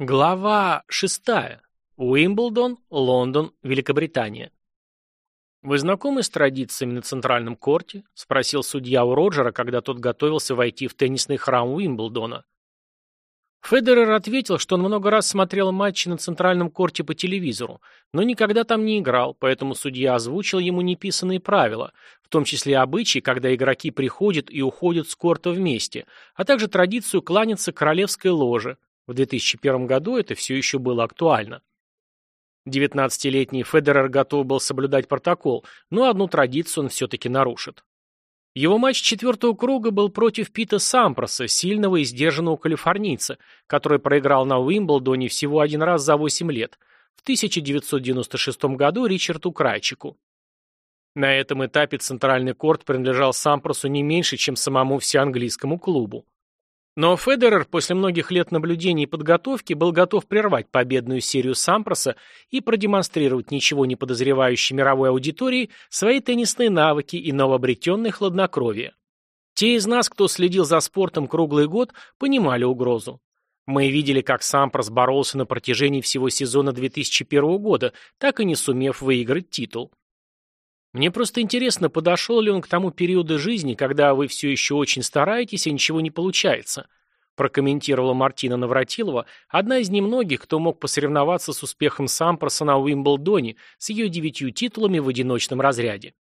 Глава шестая. Уимблдон, Лондон, Великобритания. «Вы знакомы с традициями на центральном корте?» – спросил судья у Роджера, когда тот готовился войти в теннисный храм Уимблдона. Федерер ответил, что он много раз смотрел матчи на центральном корте по телевизору, но никогда там не играл, поэтому судья озвучил ему неписанные правила, в том числе обычаи, когда игроки приходят и уходят с корта вместе, а также традицию кланяться королевской ложе – в 2001 году это все еще было актуально. 19-летний Федерер готов был соблюдать протокол, но одну традицию он все-таки нарушит. Его матч четвертого круга был против Пита Сампроса, сильного и сдержанного калифорнийца, который проиграл на Уимблдоне всего один раз за 8 лет, в 1996 году Ричарду Крайчику. На этом этапе центральный корт принадлежал Сампросу не меньше, чем самому всеанглийскому клубу. Но Федерер после многих лет наблюдений и подготовки был готов прервать победную серию Сампроса и продемонстрировать ничего не подозревающей мировой аудитории свои теннисные навыки и новообретенное хладнокровие. Те из нас, кто следил за спортом круглый год, понимали угрозу. Мы видели, как Сампрос боролся на протяжении всего сезона 2001 года, так и не сумев выиграть титул. Мне просто интересно, подошел ли он к тому периоду жизни, когда вы все еще очень стараетесь, и ничего не получается, прокомментировала Мартина Навратилова, одна из немногих, кто мог посоревноваться с успехом Сампроса на Уимблдоне с ее девятью титулами в одиночном разряде.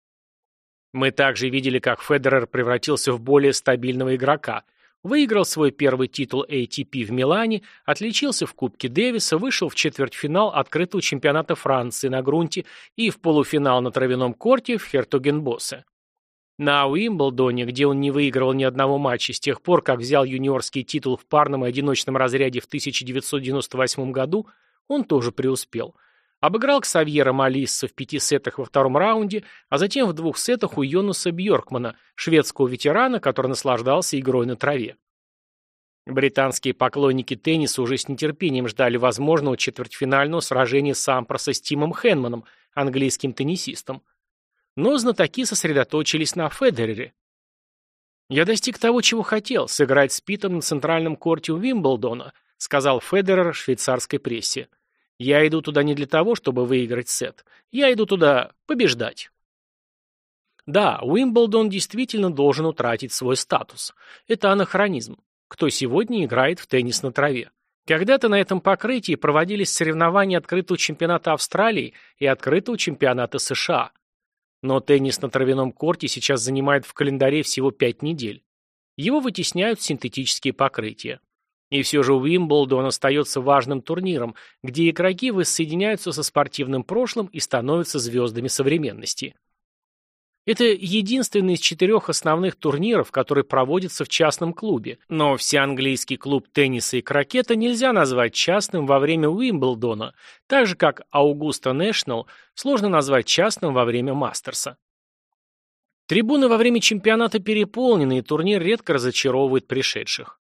Мы также видели, как Федерер превратился в более стабильного игрока – Выиграл свой первый титул ATP в Милане, отличился в Кубке Дэвиса, вышел в четвертьфинал открытого чемпионата Франции на грунте и в полуфинал на травяном корте в Хертогенбоссе. На Уимблдоне, где он не выигрывал ни одного матча с тех пор, как взял юниорский титул в парном и одиночном разряде в 1998 году, он тоже преуспел – Обыграл Ксавьера Малисса в пяти сетах во втором раунде, а затем в двух сетах у Йонуса Бьоркмана, шведского ветерана, который наслаждался игрой на траве. Британские поклонники тенниса уже с нетерпением ждали возможного четвертьфинального сражения Сампроса с Тимом Хенманом, английским теннисистом. Но знатоки сосредоточились на Федерере. «Я достиг того, чего хотел, сыграть с Питом на центральном корте Уимблдона», сказал Федерер швейцарской прессе. Я иду туда не для того, чтобы выиграть сет. Я иду туда побеждать. Да, Уимблдон действительно должен утратить свой статус. Это анахронизм. Кто сегодня играет в теннис на траве? Когда-то на этом покрытии проводились соревнования открытого чемпионата Австралии и открытого чемпионата США. Но теннис на травяном корте сейчас занимает в календаре всего пять недель. Его вытесняют синтетические покрытия. И все же Уимблдон остается важным турниром, где игроки воссоединяются со спортивным прошлым и становятся звездами современности. Это единственный из четырех основных турниров, который проводится в частном клубе, но всеанглийский клуб тенниса и крокета нельзя назвать частным во время Уимблдона, так же как Аугуста Нэшнл сложно назвать частным во время Мастерса. Трибуны во время чемпионата переполнены, и турнир редко разочаровывает пришедших.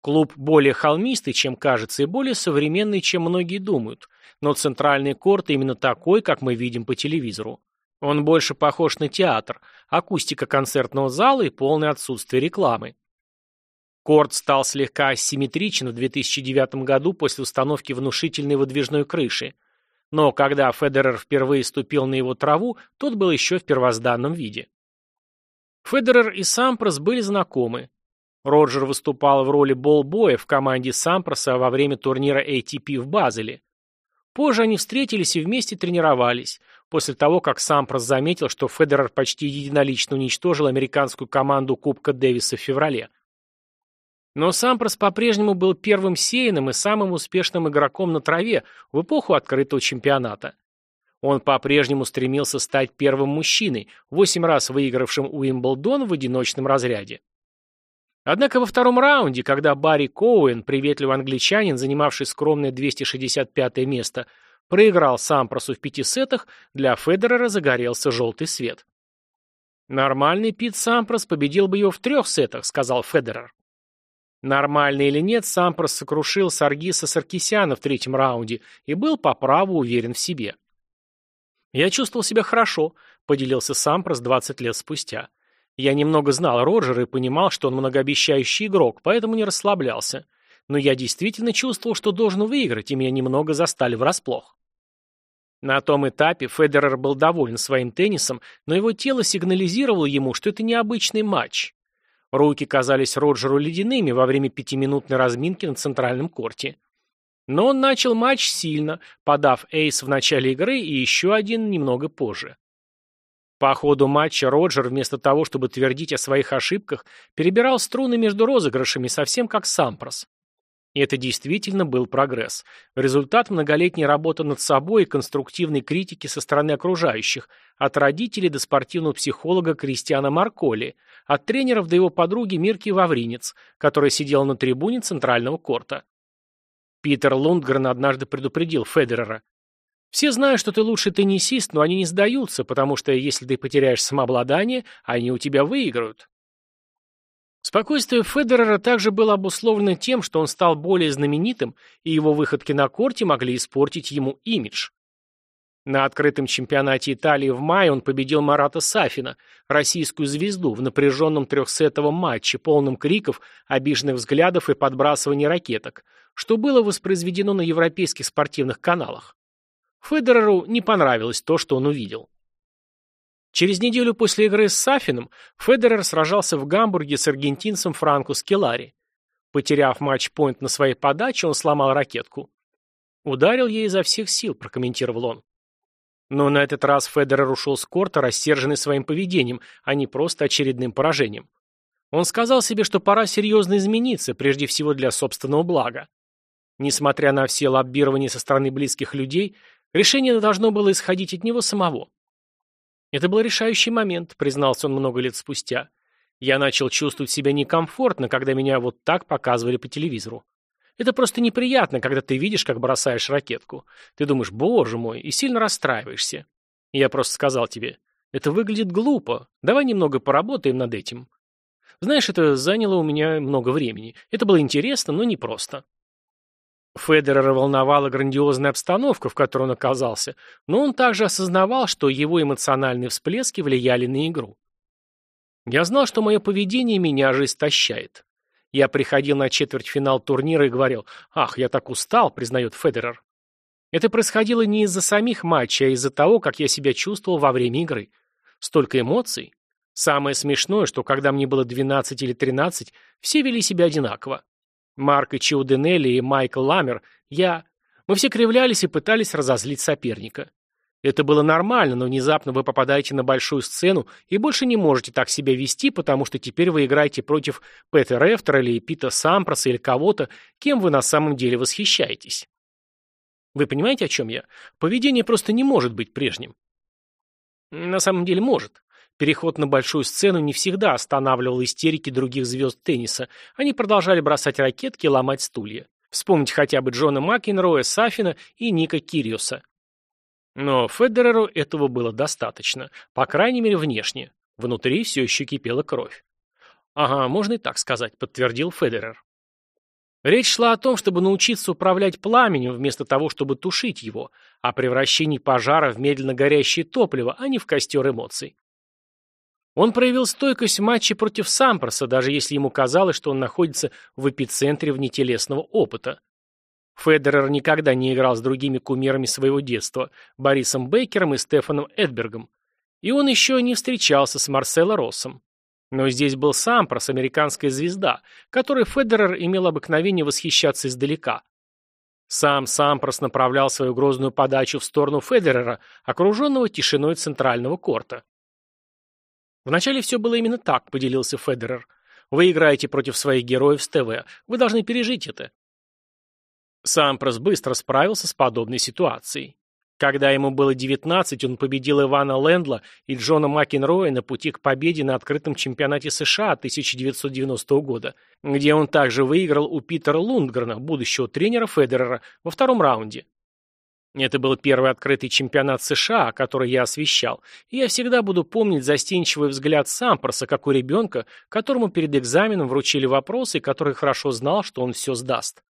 Клуб более холмистый, чем кажется, и более современный, чем многие думают, но центральный корт именно такой, как мы видим по телевизору. Он больше похож на театр, акустика концертного зала и полное отсутствие рекламы. Корт стал слегка асимметричен в 2009 году после установки внушительной выдвижной крыши. Но когда Федерер впервые ступил на его траву, тот был еще в первозданном виде. Федерер и Сампрос были знакомы. Роджер выступал в роли болбоя в команде Сампроса во время турнира ATP в Базеле. Позже они встретились и вместе тренировались, после того, как Сампрос заметил, что Федерер почти единолично уничтожил американскую команду Кубка Дэвиса в феврале. Но Сампрос по-прежнему был первым сеянным и самым успешным игроком на траве в эпоху открытого чемпионата. Он по-прежнему стремился стать первым мужчиной, восемь раз выигравшим Уимблдон в одиночном разряде. Однако во втором раунде, когда Барри Коуэн, приветливый англичанин, занимавший скромное 265 место, проиграл Сампросу в пяти сетах, для Федерера загорелся желтый свет. «Нормальный Пит Сампрос победил бы его в трех сетах», — сказал Федерер. Нормально или нет, Сампрос сокрушил Саргиса Саркисяна в третьем раунде и был по праву уверен в себе. «Я чувствовал себя хорошо», — поделился Сампрос 20 лет спустя. Я немного знал Роджера и понимал, что он многообещающий игрок, поэтому не расслаблялся. но я действительно чувствовал, что должен выиграть, и меня немного застали врасплох. На том этапе Федерер был доволен своим теннисом, но его тело сигнализировало ему, что это необычный матч. Руки казались Роджеру ледяными во время пятиминутной разминки на центральном корте. Но он начал матч сильно, подав эйс в начале игры и еще один немного позже. По ходу матча Роджер, вместо того, чтобы твердить о своих ошибках, перебирал струны между розыгрышами, совсем как Сампрос. И это действительно был прогресс. Результат многолетней работы над собой и конструктивной критики со стороны окружающих, от родителей до спортивного психолога Кристиана Марколи, от тренеров до его подруги Мирки Вавринец, которая сидела на трибуне центрального корта. Питер Лундгрен однажды предупредил Федерера. «Все знают, что ты лучший теннисист, но они не сдаются, потому что если ты потеряешь самообладание, они у тебя выиграют». Спокойствие Федерера также было обусловлено тем, что он стал более знаменитым, и его выходки на корте могли испортить ему имидж. На открытом чемпионате Италии в мае он победил Марата Сафина, российскую звезду, в напряженном трехсетовом матче, полном криков, обиженных взглядов и подбрасывания ракеток, что было воспроизведено на европейских спортивных каналах. Федереру не понравилось то, что он увидел. Через неделю после игры с Сафином Федерер сражался в Гамбурге с аргентинцем Франко Скелари. Потеряв матч-пойнт на своей подаче, он сломал ракетку. «Ударил ей изо всех сил», — прокомментировал он. Но на этот раз Федерер ушел с корта, рассерженный своим поведением, а не просто очередным поражением. Он сказал себе, что пора серьезно измениться, прежде всего для собственного блага. Несмотря на все лоббирования со стороны близких людей, решение должно было исходить от него самого. Это был решающий момент, признался он много лет спустя. Я начал чувствовать себя некомфортно, когда меня вот так показывали по телевизору. Это просто неприятно, когда ты видишь, как бросаешь ракетку. Ты думаешь, боже мой, и сильно расстраиваешься. Я просто сказал тебе, это выглядит глупо, давай немного поработаем над этим. Знаешь, это заняло у меня много времени. Это было интересно, но не просто. Федерера волновала грандиозная обстановка, в которой он оказался, но он также осознавал, что его эмоциональные всплески влияли на игру. Я знал, что мое поведение меня же истощает. Я приходил на четвертьфинал турнира и говорил, «Ах, я так устал», — признает Федерер. Это происходило не из-за самих матчей, а из-за того, как я себя чувствовал во время игры. Столько эмоций. Самое смешное, что когда мне было 12 или 13, все вели себя одинаково. Марк и Чиуденелли и Майкл Ламер, я... Мы все кривлялись и пытались разозлить соперника. Это было нормально, но внезапно вы попадаете на большую сцену и больше не можете так себя вести, потому что теперь вы играете против Пэта Рефтера или Пита Сампроса или кого-то, кем вы на самом деле восхищаетесь. Вы понимаете, о чем я? Поведение просто не может быть прежним. На самом деле может. Переход на большую сцену не всегда останавливал истерики других звезд тенниса. Они продолжали бросать ракетки и ломать стулья. Вспомните хотя бы Джона Макенроя, Сафина и Ника Кириуса. Но Федереру этого было достаточно, по крайней мере внешне. Внутри все еще кипела кровь. «Ага, можно и так сказать», — подтвердил Федерер. Речь шла о том, чтобы научиться управлять пламенем вместо того, чтобы тушить его, о превращении пожара в медленно горящее топливо, а не в костер эмоций. Он проявил стойкость в матче против Сампроса, даже если ему казалось, что он находится в эпицентре внетелесного опыта. Федерер никогда не играл с другими кумирами своего детства, Борисом Бейкером и Стефаном Эдбергом. И он еще не встречался с Марсело Россом. Но здесь был Сампрос, американская звезда, которой Федерер имел обыкновение восхищаться издалека. Сам Сампрос направлял свою грозную подачу в сторону Федерера, окруженного тишиной центрального корта. Вначале все было именно так, поделился Федерер. Вы играете против своих героев с ТВ. Вы должны пережить это. Сампрос быстро справился с подобной ситуацией. Когда ему было 19, он победил Ивана Лендла и Джона Макенроя на пути к победе на открытом чемпионате США 1990 года, где он также выиграл у Питера Лундгрена, будущего тренера Федерера, во втором раунде. Это был первый открытый чемпионат США, который я освещал, и я всегда буду помнить застенчивый взгляд Сампроса, как у ребенка, которому перед экзаменом вручили вопросы, и который хорошо знал, что он все сдаст.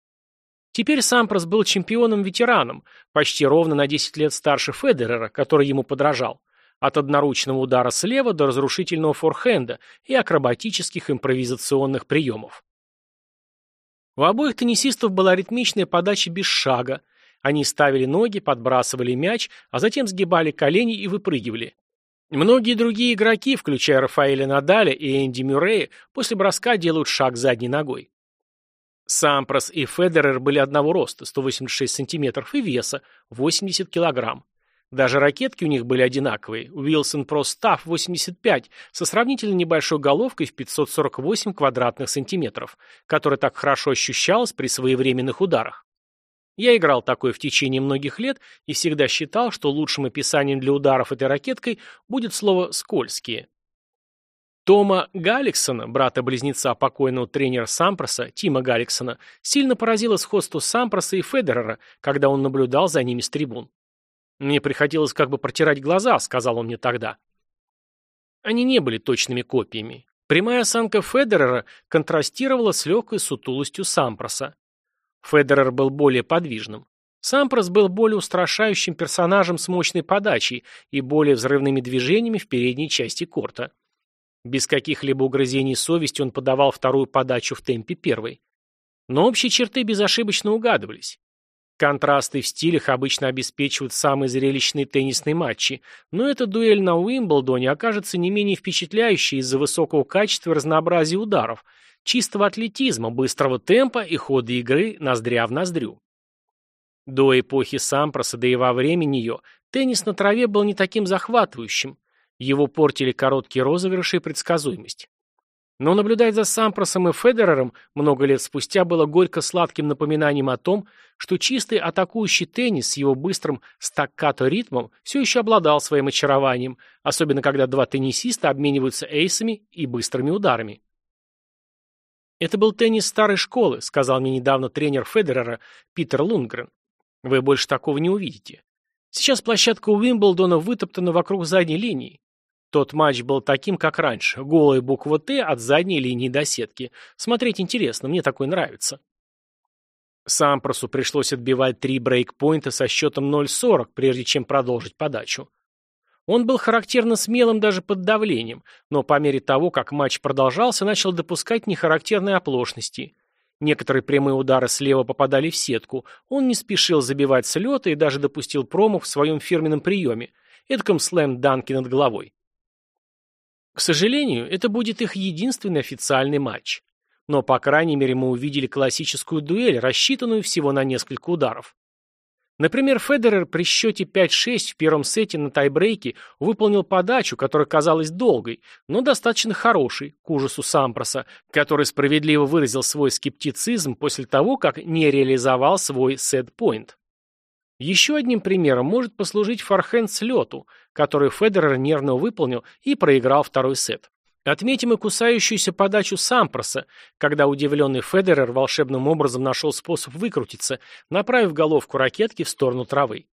Теперь Сампрос был чемпионом-ветераном, почти ровно на 10 лет старше Федерера, который ему подражал, от одноручного удара слева до разрушительного форхенда и акробатических импровизационных приемов. У обоих теннисистов была ритмичная подача без шага. Они ставили ноги, подбрасывали мяч, а затем сгибали колени и выпрыгивали. Многие другие игроки, включая Рафаэля Надаля и Энди Мюррея, после броска делают шаг задней ногой. Сампрос и Федерер были одного роста, 186 сантиметров, и веса, 80 килограмм. Даже ракетки у них были одинаковые. Wilson Pro Staff 85 со сравнительно небольшой головкой в 548 квадратных сантиметров, которая так хорошо ощущалась при своевременных ударах. Я играл такой в течение многих лет и всегда считал, что лучшим описанием для ударов этой ракеткой будет слово «скользкие». Тома Галликсона, брата-близнеца покойного тренера Сампроса, Тима Галликсона, сильно поразило сходство Сампроса и Федерера, когда он наблюдал за ними с трибун. «Мне приходилось как бы протирать глаза», — сказал он мне тогда. Они не были точными копиями. Прямая осанка Федерера контрастировала с легкой сутулостью Сампроса. Федерер был более подвижным. Сампрос был более устрашающим персонажем с мощной подачей и более взрывными движениями в передней части корта. Без каких-либо угрызений совести он подавал вторую подачу в темпе первой. Но общие черты безошибочно угадывались. Контрасты в стилях обычно обеспечивают самые зрелищные теннисные матчи, но эта дуэль на Уимблдоне окажется не менее впечатляющей из-за высокого качества и разнообразия ударов, чистого атлетизма, быстрого темпа и хода игры ноздря в ноздрю. До эпохи Сампроса, да и во время нее, теннис на траве был не таким захватывающим. Его портили короткие розыгрыши и предсказуемость. Но наблюдать за Сампросом и Федерером много лет спустя было горько-сладким напоминанием о том, что чистый атакующий теннис с его быстрым стаккато-ритмом все еще обладал своим очарованием, особенно когда два теннисиста обмениваются эйсами и быстрыми ударами. «Это был теннис старой школы», — сказал мне недавно тренер Федерера Питер Лунгрен. «Вы больше такого не увидите. Сейчас площадка Уимблдона вытоптана вокруг задней линии. Тот матч был таким, как раньше. Голая буква «Т» от задней линии до сетки. Смотреть интересно, мне такой нравится. Сампросу пришлось отбивать три брейкпоинта со счетом 0-40, прежде чем продолжить подачу. Он был характерно смелым даже под давлением, но по мере того, как матч продолжался, начал допускать нехарактерные оплошности. Некоторые прямые удары слева попадали в сетку, он не спешил забивать с лета и даже допустил промах в своем фирменном приеме, эдаком слэм-данке над головой. К сожалению, это будет их единственный официальный матч. Но, по крайней мере, мы увидели классическую дуэль, рассчитанную всего на несколько ударов. Например, Федерер при счете 5-6 в первом сете на тайбрейке выполнил подачу, которая казалась долгой, но достаточно хорошей, к ужасу Сампроса, который справедливо выразил свой скептицизм после того, как не реализовал свой сет-пойнт. Еще одним примером может послужить форхенд с лету, который Федерер нервно выполнил и проиграл второй сет. Отметим и кусающуюся подачу Сампроса, когда удивленный Федерер волшебным образом нашел способ выкрутиться, направив головку ракетки в сторону травы.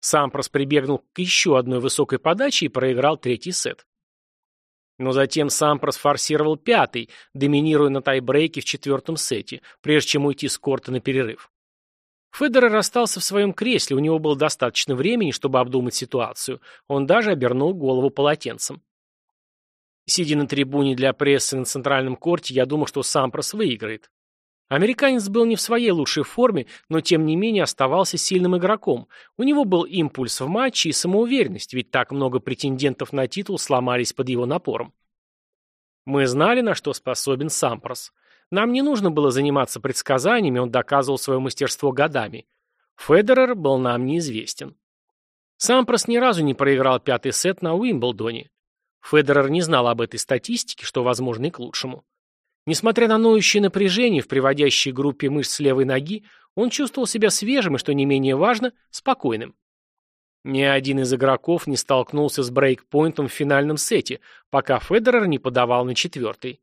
Сампрос прибегнул к еще одной высокой подаче и проиграл третий сет. Но затем Сампрос форсировал пятый, доминируя на тайбрейке в четвертом сете, прежде чем уйти с корта на перерыв. Федерер остался в своем кресле, у него было достаточно времени, чтобы обдумать ситуацию. Он даже обернул голову полотенцем. Сидя на трибуне для прессы на центральном корте, я думал, что Сампрос выиграет. Американец был не в своей лучшей форме, но тем не менее оставался сильным игроком. У него был импульс в матче и самоуверенность, ведь так много претендентов на титул сломались под его напором. Мы знали, на что способен Сампрос. Нам не нужно было заниматься предсказаниями, он доказывал свое мастерство годами. Федерер был нам неизвестен. Сампрос ни разу не проиграл пятый сет на Уимблдоне. Федерер не знал об этой статистике, что, возможно, и к лучшему. Несмотря на ноющее напряжение в приводящей группе мышц левой ноги, он чувствовал себя свежим и, что не менее важно, спокойным. Ни один из игроков не столкнулся с брейкпоинтом в финальном сете, пока Федерер не подавал на четвертый.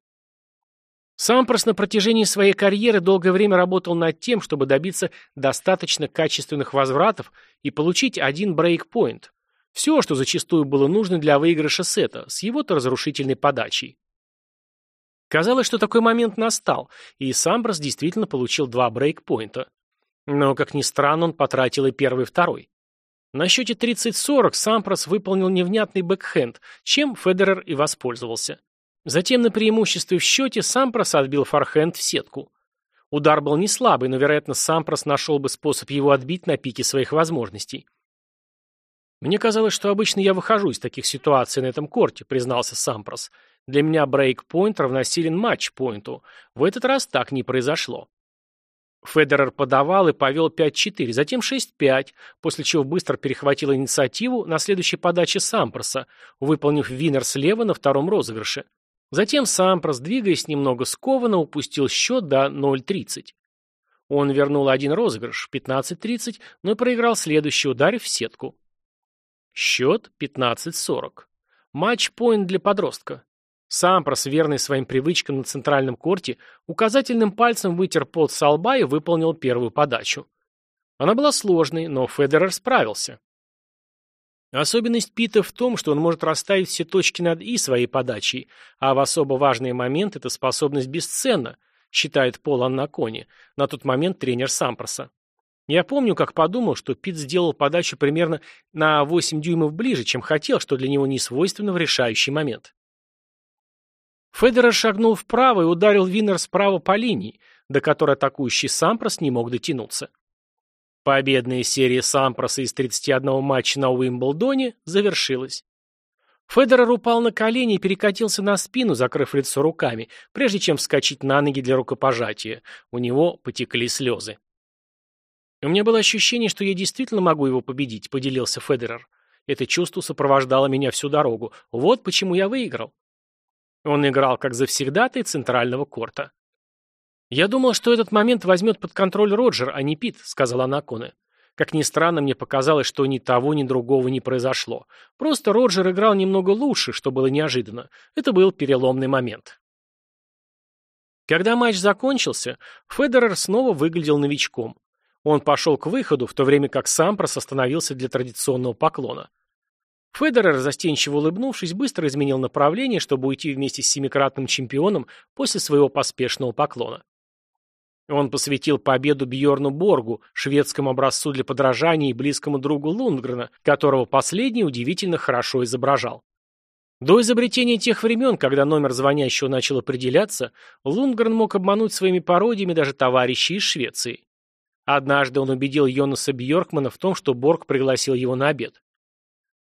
Сампрос на протяжении своей карьеры долгое время работал над тем, чтобы добиться достаточно качественных возвратов и получить один брейкпоинт. Все, что зачастую было нужно для выигрыша сета, с его-то разрушительной подачей. Казалось, что такой момент настал, и Сампрос действительно получил два брейкпоинта. Но, как ни странно, он потратил и первый, и второй. На счете 30-40 Сампрос выполнил невнятный бэкхенд, чем Федерер и воспользовался. Затем на преимуществе в счете сам просадбил форхенд в сетку. Удар был не слабый, но, вероятно, Сампрос нашел бы способ его отбить на пике своих возможностей. «Мне казалось, что обычно я выхожу из таких ситуаций на этом корте», признался Сампрос. «Для меня брейк-пойнт равносилен матч-пойнту. В этот раз так не произошло». Федерер подавал и повел 5-4, затем 6-5, после чего быстро перехватил инициативу на следующей подаче Сампроса, выполнив винер слева на втором розыгрыше. Затем Сампрос, двигаясь немного скованно, упустил счет до 0-30. Он вернул один розыгрыш, 15-30, но проиграл следующий, ударив в сетку. Счет 15-40. Матч-поинт для подростка. Сампрос, верный своим привычкам на центральном корте, указательным пальцем вытер пот со лба и выполнил первую подачу. Она была сложной, но Федерер справился. Особенность Пита в том, что он может расставить все точки над «и» своей подачей, а в особо важные моменты эта способность бесценна, считает Пол Аннакони, на тот момент тренер Сампроса. Я помню, как подумал, что Пит сделал подачу примерно на 8 дюймов ближе, чем хотел, что для него не свойственно в решающий момент. Федерер шагнул вправо и ударил Виннер справа по линии, до которой атакующий Сампрос не мог дотянуться. Победная серия Сампроса из 31 матча на Уимблдоне завершилась. Федерер упал на колени и перекатился на спину, закрыв лицо руками, прежде чем вскочить на ноги для рукопожатия. У него потекли слезы. «У меня было ощущение, что я действительно могу его победить», — поделился Федерер. «Это чувство сопровождало меня всю дорогу. Вот почему я выиграл». Он играл как завсегдатый центрального корта. «Я думал, что этот момент возьмет под контроль Роджер, а не Пит», — сказала Наконе. Как ни странно, мне показалось, что ни того, ни другого не произошло. Просто Роджер играл немного лучше, что было неожиданно. Это был переломный момент. Когда матч закончился, Федерер снова выглядел новичком. Он пошел к выходу, в то время как Сампрос остановился для традиционного поклона. Федерер, застенчиво улыбнувшись, быстро изменил направление, чтобы уйти вместе с семикратным чемпионом после своего поспешного поклона. Он посвятил победу Бьорну Боргу, шведскому образцу для подражания и близкому другу Лундгрена, которого последний удивительно хорошо изображал. До изобретения тех времен, когда номер звонящего начал определяться, Лундгрен мог обмануть своими пародиями даже товарищей из Швеции. Однажды он убедил Йонаса Бьоркмана в том, что Борг пригласил его на обед.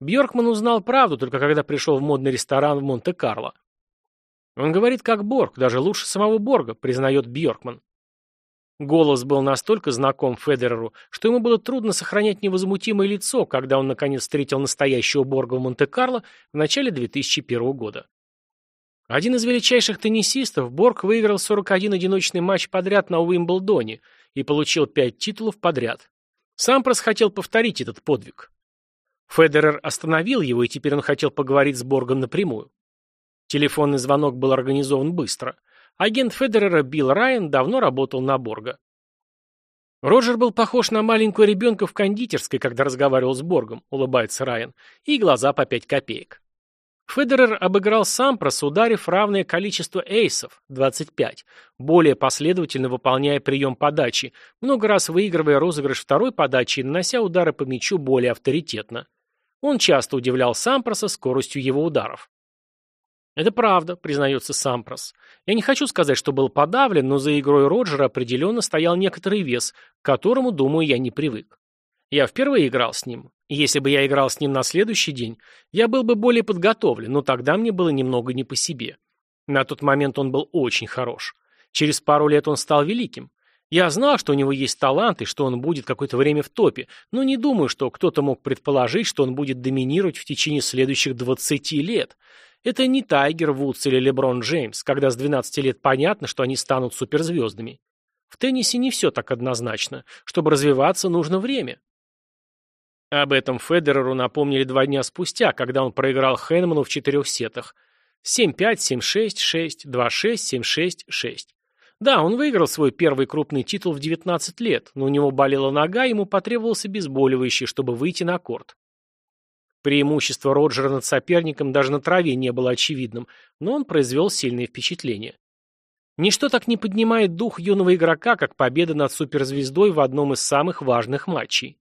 Бьоркман узнал правду, только когда пришел в модный ресторан в Монте-Карло. Он говорит как Борг, даже лучше самого Борга, признает Бьоркман. Голос был настолько знаком Федереру, что ему было трудно сохранять невозмутимое лицо, когда он наконец встретил настоящего Борга в Монте-Карло в начале 2001 года. Один из величайших теннисистов, Борг выиграл 41 одиночный матч подряд на Уимблдоне и получил 5 титулов подряд. Сампрос хотел повторить этот подвиг. Федерер остановил его, и теперь он хотел поговорить с Боргом напрямую. Телефонный звонок был организован быстро – Агент Федерера Билл Райан давно работал на Борга. Роджер был похож на маленького ребенка в кондитерской, когда разговаривал с Боргом, улыбается Райан, и глаза по пять копеек. Федерер обыграл Сампрос, ударив равное количество эйсов, 25, более последовательно выполняя прием подачи, много раз выигрывая розыгрыш второй подачи и нанося удары по мячу более авторитетно. Он часто удивлял Сампроса скоростью его ударов. «Это правда», — признается Сампрос. «Я не хочу сказать, что был подавлен, но за игрой Роджера определенно стоял некоторый вес, к которому, думаю, я не привык. Я впервые играл с ним. Если бы я играл с ним на следующий день, я был бы более подготовлен, но тогда мне было немного не по себе. На тот момент он был очень хорош. Через пару лет он стал великим. Я знал, что у него есть талант и что он будет какое-то время в топе, но не думаю, что кто-то мог предположить, что он будет доминировать в течение следующих 20 лет. Это не Тайгер Вудс или Леброн Джеймс, когда с 12 лет понятно, что они станут суперзвездами. В теннисе не все так однозначно. Чтобы развиваться, нужно время. Об этом Федереру напомнили два дня спустя, когда он проиграл Хэнману в четырех сетах. 7-5, 7-6, 6, 2-6, 7-6, 6. Да, он выиграл свой первый крупный титул в 19 лет, но у него болела нога, ему потребовался обезболивающий, чтобы выйти на корт. Преимущество Роджера над соперником даже на траве не было очевидным, но он произвел сильное впечатление. Ничто так не поднимает дух юного игрока, как победа над суперзвездой в одном из самых важных матчей.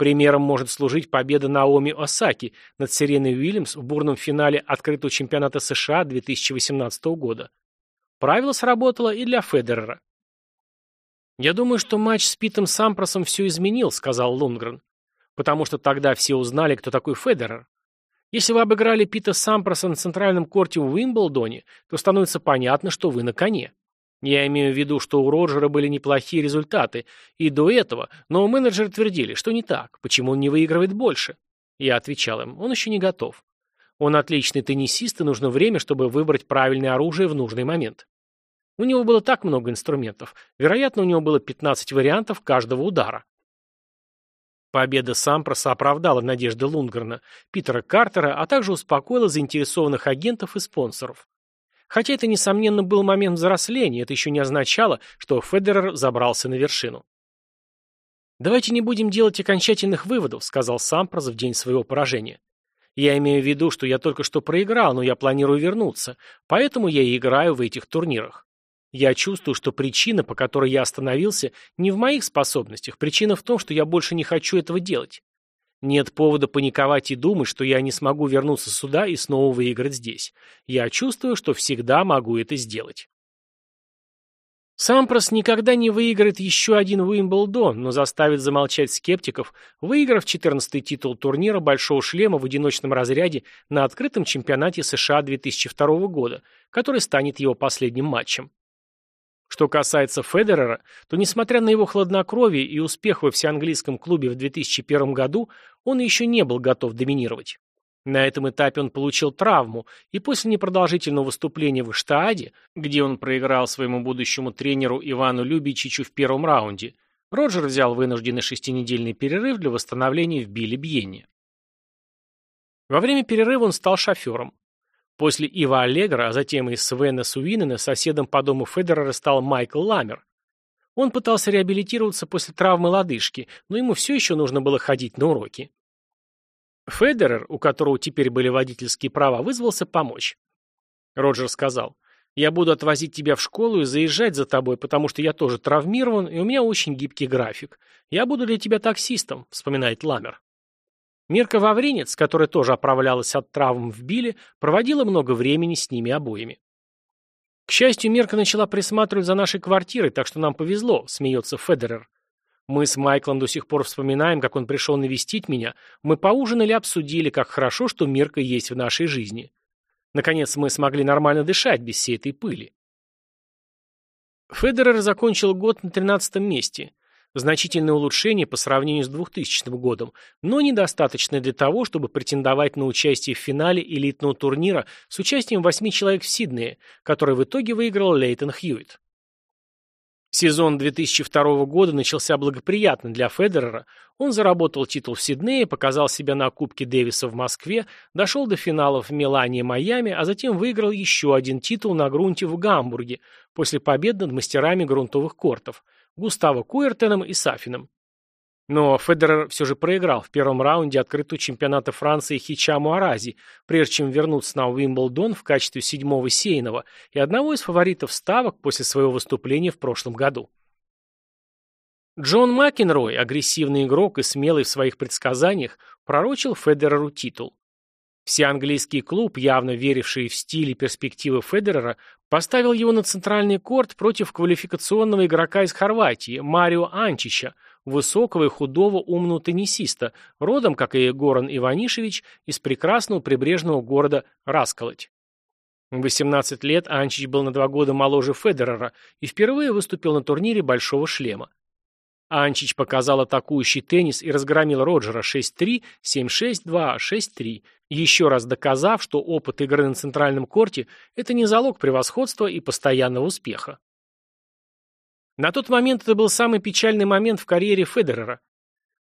Примером может служить победа Наоми Осаки над Сиреной Уильямс в бурном финале открытого чемпионата США 2018 года. Правило сработало и для Федерера. «Я думаю, что матч с Питом Сампросом все изменил», — сказал Лунгрен. «Потому что тогда все узнали, кто такой Федерер. Если вы обыграли Пита Сампроса на центральном корте в Уимблдоне, то становится понятно, что вы на коне. Я имею в виду, что у Роджера были неплохие результаты и до этого, но менеджеры твердили, что не так, почему он не выигрывает больше. Я отвечал им, он еще не готов. Он отличный теннисист, и нужно время, чтобы выбрать правильное оружие в нужный момент. У него было так много инструментов. Вероятно, у него было 15 вариантов каждого удара. Победа Сампроса оправдала надежды Лунгрена, Питера Картера, а также успокоила заинтересованных агентов и спонсоров. Хотя это, несомненно, был момент взросления, это еще не означало, что Федерер забрался на вершину. «Давайте не будем делать окончательных выводов», — сказал Сампрос в день своего поражения. «Я имею в виду, что я только что проиграл, но я планирую вернуться, поэтому я и играю в этих турнирах. Я чувствую, что причина, по которой я остановился, не в моих способностях, причина в том, что я больше не хочу этого делать. Нет повода паниковать и думать, что я не смогу вернуться сюда и снова выиграть здесь. Я чувствую, что всегда могу это сделать. Сампрос никогда не выиграет еще один Уимблдон, но заставит замолчать скептиков, выиграв 14-й титул турнира «Большого шлема» в одиночном разряде на открытом чемпионате США 2002 года, который станет его последним матчем. Что касается Федерера, то, несмотря на его хладнокровие и успех во всеанглийском клубе в 2001 году, он еще не был готов доминировать. На этом этапе он получил травму, и после непродолжительного выступления в Иштааде, где он проиграл своему будущему тренеру Ивану Любичичу в первом раунде, Роджер взял вынужденный шестинедельный перерыв для восстановления в Билли Бьенне. Во время перерыва он стал шофером. После Ива Аллегра, а затем и Свена Суинена, соседом по дому Федерера стал Майкл Ламер. Он пытался реабилитироваться после травмы лодыжки, но ему все еще нужно было ходить на уроки. Федерер, у которого теперь были водительские права, вызвался помочь. Роджер сказал, «Я буду отвозить тебя в школу и заезжать за тобой, потому что я тоже травмирован, и у меня очень гибкий график. Я буду для тебя таксистом», — вспоминает Ламер. Мирка Вавринец, которая тоже оправлялась от травм в Биле, проводила много времени с ними обоими. «К счастью, Мирка начала присматривать за нашей квартирой, так что нам повезло», — смеется Федерер. «Мы с Майклом до сих пор вспоминаем, как он пришел навестить меня. Мы поужинали, обсудили, как хорошо, что Мирка есть в нашей жизни. Наконец, мы смогли нормально дышать без всей этой пыли». Федерер закончил год на тринадцатом месте. Значительное улучшение по сравнению с 2000 годом, но недостаточное для того, чтобы претендовать на участие в финале элитного турнира с участием восьми человек в Сиднее, который в итоге выиграл Лейтон Хьюитт. Сезон 2002 года начался благоприятно для Федерера. Он заработал титул в Сиднее, показал себя на Кубке Дэвиса в Москве, дошел до финалов в Милане и Майами, а затем выиграл еще один титул на грунте в Гамбурге после побед над мастерами грунтовых кортов – Густаво Куэртеном и Сафином. Но Федерер все же проиграл в первом раунде открытого чемпионата Франции Хичаму Арази, прежде чем вернуться на Уимблдон в качестве седьмого сейного и одного из фаворитов ставок после своего выступления в прошлом году. Джон Макенрой, агрессивный игрок и смелый в своих предсказаниях, пророчил Федереру титул. Всеанглийский клуб, явно веривший в стиль и перспективы Федерера, поставил его на центральный корт против квалификационного игрока из Хорватии, Марио Анчича, высокого и худого умного теннисиста, родом, как и Горан Иванишевич, из прекрасного прибрежного города Расколоть. В 18 лет Анчич был на два года моложе Федерера и впервые выступил на турнире «Большого шлема». Анчич показал атакующий теннис и разгромил Роджера 6-3, 7-6-2, 6-3, еще раз доказав, что опыт игры на центральном корте – это не залог превосходства и постоянного успеха. На тот момент это был самый печальный момент в карьере Федерера.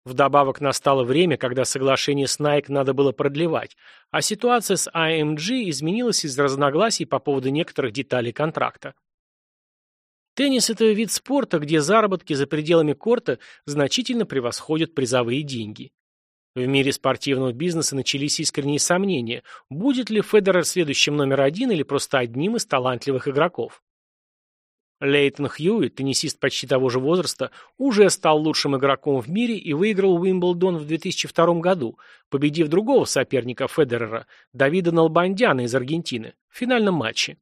Вдобавок настало время, когда соглашение с Nike надо было продлевать, а ситуация с AMG изменилась из-за разногласий по поводу некоторых деталей контракта. Теннис – это вид спорта, где заработки за пределами корта значительно превосходят призовые деньги. В мире спортивного бизнеса начались искренние сомнения, будет ли Федерер следующим номер один или просто одним из талантливых игроков. Лейтон Хьюитт, теннисист почти того же возраста, уже стал лучшим игроком в мире и выиграл Уимблдон в 2002 году, победив другого соперника Федерера, Давида Налбандяна из Аргентины, в финальном матче.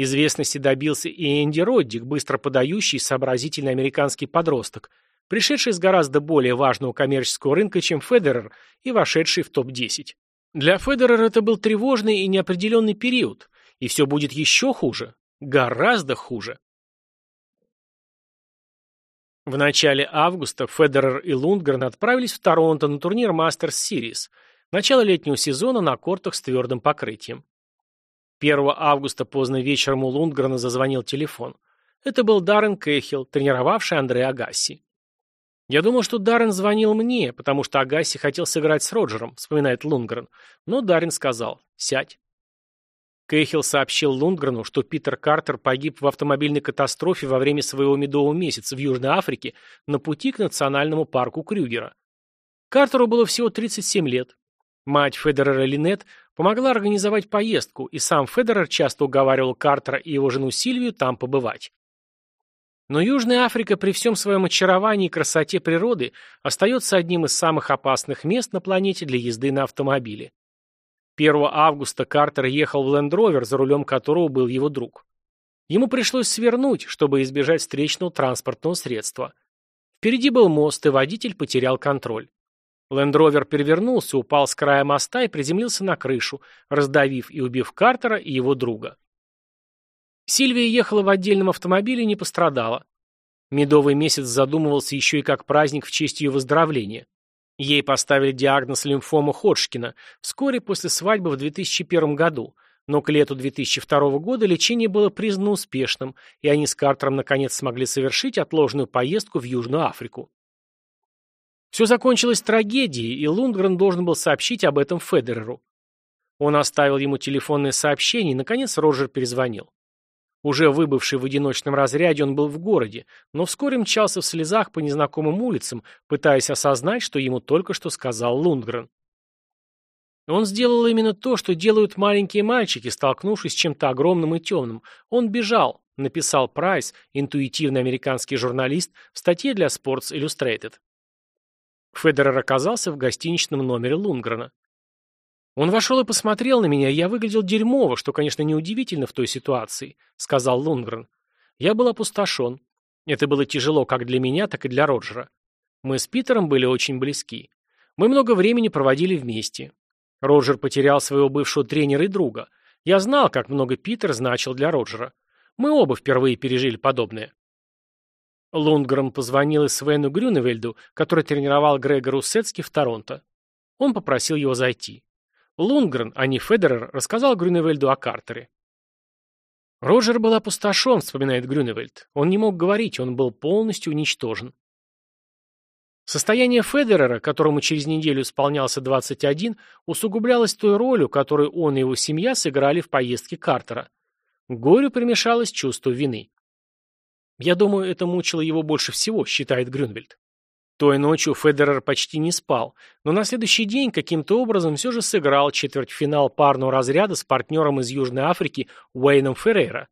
Известности добился и Энди Роддик, быстро подающий сообразительный американский подросток, пришедший с гораздо более важного коммерческого рынка, чем Федерер, и вошедший в топ-10. Для Федерера это был тревожный и неопределенный период, и все будет еще хуже, гораздо хуже. В начале августа Федерер и Лундгрен отправились в Торонто на турнир Masters Series, начало летнего сезона на кортах с твердым покрытием. 1 августа поздно вечером у Лундгрена зазвонил телефон. Это был Даррен Кэхилл, тренировавший Андрея Агасси. «Я думал, что Даррен звонил мне, потому что Агасси хотел сыграть с Роджером», вспоминает Лундгрен. Но Даррен сказал «Сядь». Кэхилл сообщил Лундгрену, что Питер Картер погиб в автомобильной катастрофе во время своего медового месяца в Южной Африке на пути к национальному парку Крюгера. Картеру было всего 37 лет. Мать Федерера Линет помогла организовать поездку, и сам Федерер часто уговаривал Картера и его жену Сильвию там побывать. Но Южная Африка при всем своем очаровании и красоте природы остается одним из самых опасных мест на планете для езды на автомобиле. 1 августа Картер ехал в Лендровер, за рулем которого был его друг. Ему пришлось свернуть, чтобы избежать встречного транспортного средства. Впереди был мост, и водитель потерял контроль. Лендровер перевернулся, упал с края моста и приземлился на крышу, раздавив и убив Картера и его друга. Сильвия ехала в отдельном автомобиле и не пострадала. Медовый месяц задумывался еще и как праздник в честь ее выздоровления. Ей поставили диагноз лимфома Ходжкина вскоре после свадьбы в 2001 году, но к лету 2002 года лечение было признано успешным, и они с Картером наконец смогли совершить отложенную поездку в Южную Африку. Все закончилось трагедией, и Лундгрен должен был сообщить об этом Федереру. Он оставил ему телефонное сообщение, и, наконец, Роджер перезвонил. Уже выбывший в одиночном разряде, он был в городе, но вскоре мчался в слезах по незнакомым улицам, пытаясь осознать, что ему только что сказал Лундгрен. Он сделал именно то, что делают маленькие мальчики, столкнувшись с чем-то огромным и темным. Он бежал, написал Прайс, интуитивный американский журналист, в статье для Sports Illustrated. Федерер оказался в гостиничном номере Лундгрена. «Он вошел и посмотрел на меня, и я выглядел дерьмово, что, конечно, неудивительно в той ситуации», — сказал Лунгрен. «Я был опустошен. Это было тяжело как для меня, так и для Роджера. Мы с Питером были очень близки. Мы много времени проводили вместе. Роджер потерял своего бывшего тренера и друга. Я знал, как много Питер значил для Роджера. Мы оба впервые пережили подобное». Лундгрен позвонил и Свену Грюневельду, который тренировал Грега Руссетски в Торонто. Он попросил его зайти. Лунгрен, а не Федерер, рассказал Грюневельду о Картере. Роджер был опустошен, вспоминает Грюневельд. Он не мог говорить, он был полностью уничтожен. Состояние Федерера, которому через неделю исполнялся 21, усугублялось той ролью, которую он и его семья сыграли в поездке Картера. К горю примешалось чувство вины. «Я думаю, это мучило его больше всего», считает Грюнвельд. Той ночью Федерер почти не спал, но на следующий день каким-то образом все же сыграл четвертьфинал парного разряда с партнером из Южной Африки Уэйном Феррейра.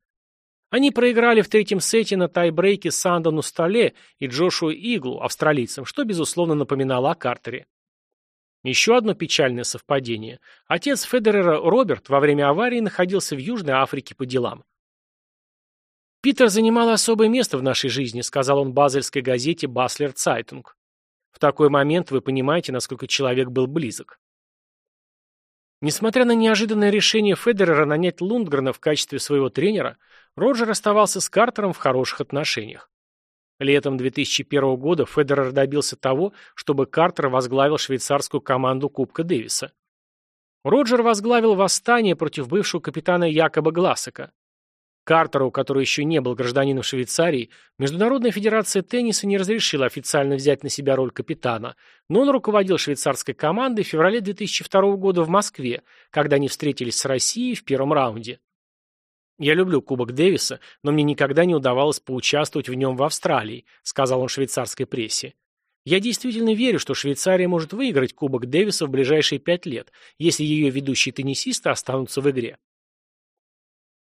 Они проиграли в третьем сете на тайбрейке Сандону Столе и Джошуа Иглу, австралийцам, что, безусловно, напоминало о Картере. Еще одно печальное совпадение. Отец Федерера Роберт во время аварии находился в Южной Африке по делам. «Питер занимал особое место в нашей жизни», сказал он базельской газете «Баслер Цайтунг». В такой момент вы понимаете, насколько человек был близок. Несмотря на неожиданное решение Федерера нанять Лундгрена в качестве своего тренера, Роджер оставался с Картером в хороших отношениях. Летом 2001 года Федерер добился того, чтобы Картер возглавил швейцарскую команду Кубка Дэвиса. Роджер возглавил восстание против бывшего капитана Якоба Глассека. Картеру, который еще не был гражданином Швейцарии, Международная федерация тенниса не разрешила официально взять на себя роль капитана, но он руководил швейцарской командой в феврале 2002 года в Москве, когда они встретились с Россией в первом раунде. «Я люблю Кубок Дэвиса, но мне никогда не удавалось поучаствовать в нем в Австралии», сказал он швейцарской прессе. «Я действительно верю, что Швейцария может выиграть Кубок Дэвиса в ближайшие пять лет, если ее ведущие теннисисты останутся в игре».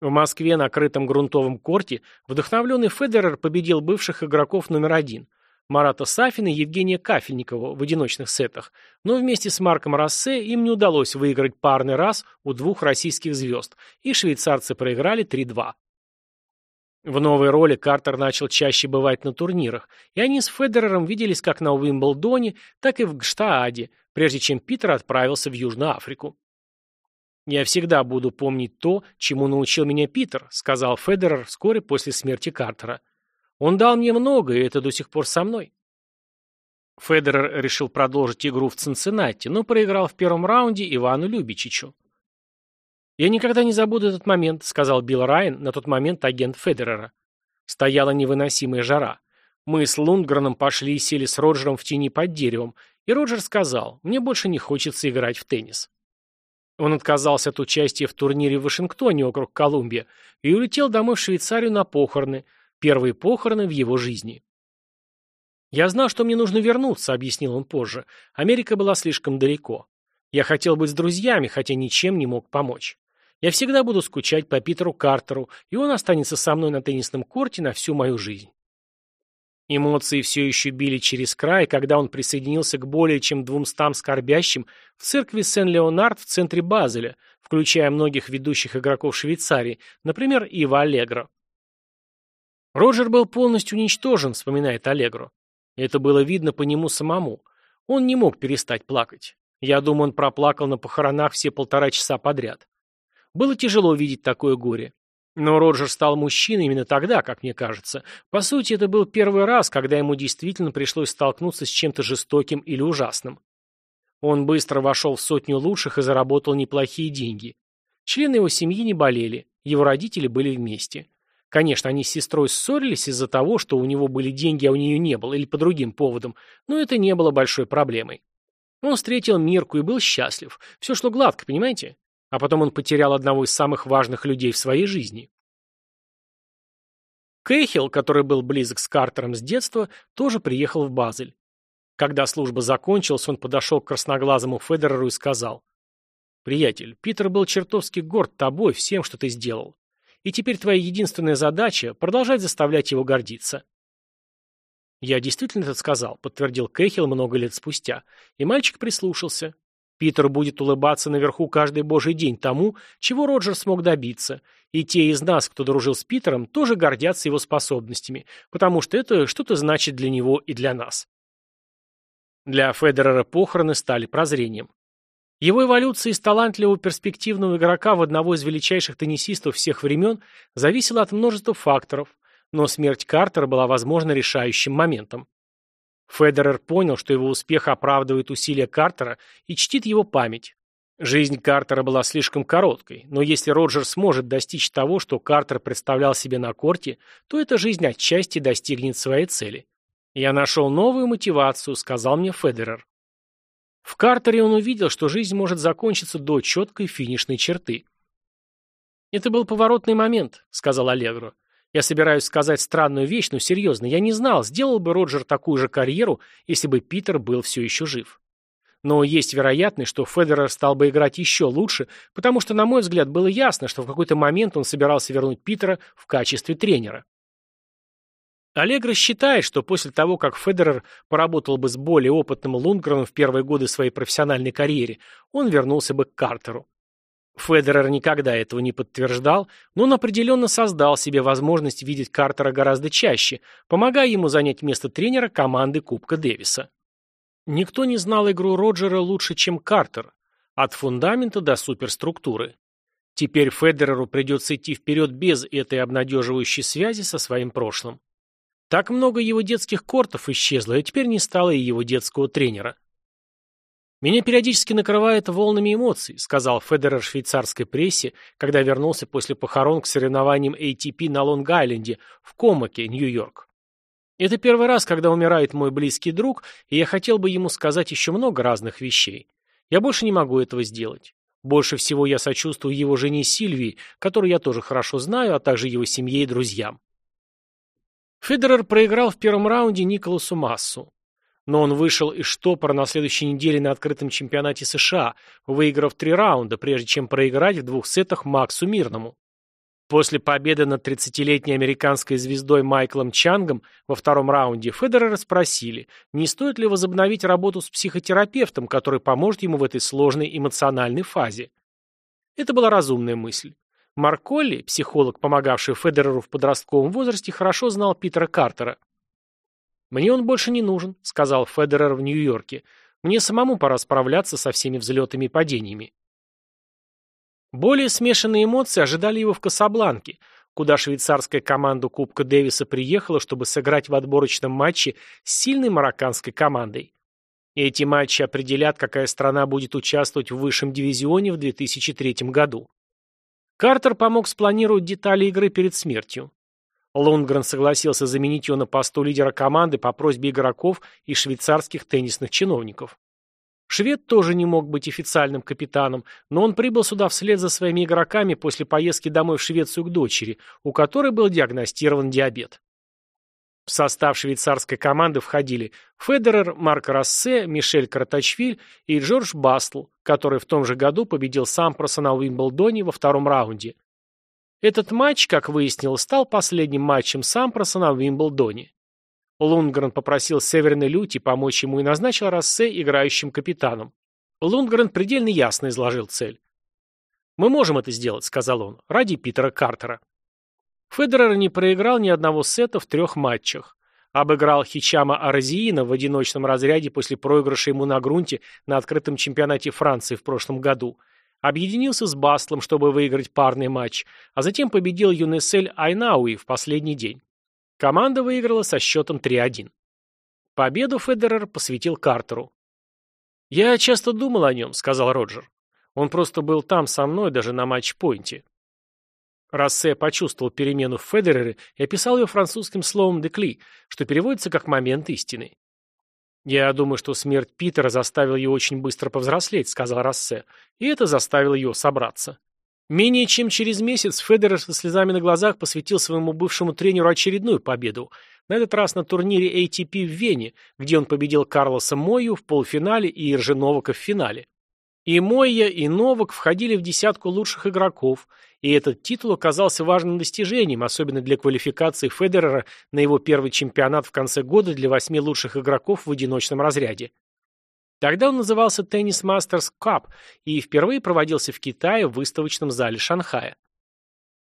В Москве на крытом грунтовом корте вдохновленный Федерер победил бывших игроков номер один Марата Сафина и Евгения Кафельникова в одиночных сетах, но вместе с Марком Рассе им не удалось выиграть парный раз у двух российских звезд, и швейцарцы проиграли 3-2. В новой роли Картер начал чаще бывать на турнирах, и они с Федерером виделись как на Уимблдоне, так и в Гштааде, прежде чем Питер отправился в Южную Африку. «Я всегда буду помнить то, чему научил меня Питер», сказал Федерер вскоре после смерти Картера. «Он дал мне много, и это до сих пор со мной». Федерер решил продолжить игру в Цинциннати, но проиграл в первом раунде Ивану Любичичу. «Я никогда не забуду этот момент», — сказал Билл Райан, на тот момент агент Федерера. Стояла невыносимая жара. Мы с Лундгреном пошли и сели с Роджером в тени под деревом, и Роджер сказал, «Мне больше не хочется играть в теннис». Он отказался от участия в турнире в Вашингтоне округ Колумбия и улетел домой в Швейцарию на похороны, первые похороны в его жизни. «Я знал, что мне нужно вернуться», — объяснил он позже. «Америка была слишком далеко. Я хотел быть с друзьями, хотя ничем не мог помочь. Я всегда буду скучать по Питеру Картеру, и он останется со мной на теннисном корте на всю мою жизнь». Эмоции все еще били через край, когда он присоединился к более чем двумстам скорбящим в церкви Сен-Леонард в центре Базеля, включая многих ведущих игроков Швейцарии, например, Ива Аллегро. Роджер был полностью уничтожен, вспоминает Аллегро. Это было видно по нему самому. Он не мог перестать плакать. Я думаю, он проплакал на похоронах все полтора часа подряд. Было тяжело видеть такое горе. Но Роджер стал мужчиной именно тогда, как мне кажется. По сути, это был первый раз, когда ему действительно пришлось столкнуться с чем-то жестоким или ужасным. Он быстро вошел в сотню лучших и заработал неплохие деньги. Члены его семьи не болели, его родители были вместе. Конечно, они с сестрой ссорились из-за того, что у него были деньги, а у нее не было, или по другим поводам, но это не было большой проблемой. Он встретил Мирку и был счастлив. Все шло гладко, понимаете? А потом он потерял одного из самых важных людей в своей жизни. Кейхилл, который был близок с Картером с детства, тоже приехал в Базель. Когда служба закончилась, он подошел к красноглазому Федереру и сказал, «Приятель, Питер был чертовски горд тобой, всем, что ты сделал. И теперь твоя единственная задача – продолжать заставлять его гордиться». «Я действительно это сказал», – подтвердил Кейхилл много лет спустя, и мальчик прислушался. Питер будет улыбаться наверху каждый божий день тому, чего Роджер смог добиться, и те из нас, кто дружил с Питером, тоже гордятся его способностями, потому что это что-то значит для него и для нас. Для Федерера похороны стали прозрением. Его эволюция из талантливого перспективного игрока в одного из величайших теннисистов всех времен зависела от множества факторов, но смерть Картера была, возможно, решающим моментом. Федерер понял, что его успех оправдывает усилия Картера и чтит его память. Жизнь Картера была слишком короткой, но если Роджер сможет достичь того, что Картер представлял себе на корте, то эта жизнь отчасти достигнет своей цели. «Я нашел новую мотивацию», — сказал мне Федерер. В Картере он увидел, что жизнь может закончиться до четкой финишной черты. «Это был поворотный момент», — сказал Аллегро. Я собираюсь сказать странную вещь, но серьезно, я не знал, сделал бы Роджер такую же карьеру, если бы Питер был все еще жив. Но есть вероятность, что Федерер стал бы играть еще лучше, потому что, на мой взгляд, было ясно, что в какой-то момент он собирался вернуть Питера в качестве тренера. Аллегро считает, что после того, как Федерер поработал бы с более опытным Лундгреном в первые годы своей профессиональной карьеры, он вернулся бы к Картеру. Федерер никогда этого не подтверждал, но он определенно создал себе возможность видеть Картера гораздо чаще, помогая ему занять место тренера команды Кубка Дэвиса. Никто не знал игру Роджера лучше, чем Картер, от фундамента до суперструктуры. Теперь Федереру придется идти вперед без этой обнадеживающей связи со своим прошлым. Так много его детских кортов исчезло, и теперь не стало и его детского тренера. «Меня периодически накрывает волнами эмоций», сказал Федерер швейцарской прессе, когда вернулся после похорон к соревнованиям ATP на Лонг-Айленде в Комаке, Нью-Йорк. Это первый раз, когда умирает мой близкий друг, и я хотел бы ему сказать еще много разных вещей. Я больше не могу этого сделать. Больше всего я сочувствую его жене Сильвии, которую я тоже хорошо знаю, а также его семье и друзьям. Федерер проиграл в первом раунде Николасу Массу но он вышел из штопора на следующей неделе на открытом чемпионате США, выиграв три раунда, прежде чем проиграть в двух сетах Максу Мирному. После победы над 30-летней американской звездой Майклом Чангом во втором раунде Федерера спросили, не стоит ли возобновить работу с психотерапевтом, который поможет ему в этой сложной эмоциональной фазе. Это была разумная мысль. Марколли, психолог, помогавший Федереру в подростковом возрасте, хорошо знал Питера Картера. «Мне он больше не нужен», — сказал Федерер в Нью-Йорке. «Мне самому пора справляться со всеми взлетами и падениями». Более смешанные эмоции ожидали его в Касабланке, куда швейцарская команда Кубка Дэвиса приехала, чтобы сыграть в отборочном матче с сильной марокканской командой. Эти матчи определят, какая страна будет участвовать в высшем дивизионе в 2003 году. Картер помог спланировать детали игры перед смертью. Лунгрен согласился заменить его на посту лидера команды по просьбе игроков и швейцарских теннисных чиновников. Швед тоже не мог быть официальным капитаном, но он прибыл сюда вслед за своими игроками после поездки домой в Швецию к дочери, у которой был диагностирован диабет. В состав швейцарской команды входили Федерер, Марк Рассе, Мишель Каратачвиль и Джордж Бастл, который в том же году победил Сампроса на Уимблдоне во втором раунде. Этот матч, как выяснилось, стал последним матчем Сампроса на Уимблдоне. Лунгрен попросил Северной Люти помочь ему и назначил Рассе играющим капитаном. Лунгрен предельно ясно изложил цель. «Мы можем это сделать», — сказал он, — «ради Питера Картера». Федерер не проиграл ни одного сета в трех матчах. Обыграл Хичама Аразиина в одиночном разряде после проигрыша ему на грунте на открытом чемпионате Франции в прошлом году. Объединился с Бастлом, чтобы выиграть парный матч, а затем победил Юнесель Айнауи в последний день. Команда выиграла со счетом 3-1. Победу Федерер посвятил Картеру. «Я часто думал о нем», — сказал Роджер. «Он просто был там со мной даже на матч-пойнте». Рассе почувствовал перемену в Федерере и описал ее французским словом «декли», что переводится как «момент истины». «Я думаю, что смерть Питера заставила ее очень быстро повзрослеть», — сказал Рассе, и это заставило ее собраться. Менее чем через месяц Федерер со слезами на глазах посвятил своему бывшему тренеру очередную победу, на этот раз на турнире ATP в Вене, где он победил Карлоса Мойю в полуфинале и Иржи Новака в финале. И Мойя, и Новак входили в десятку лучших игроков, и этот титул оказался важным достижением, особенно для квалификации Федерера на его первый чемпионат в конце года для восьми лучших игроков в одиночном разряде. Тогда он назывался Tennis Masters Cup и впервые проводился в Китае в выставочном зале Шанхая.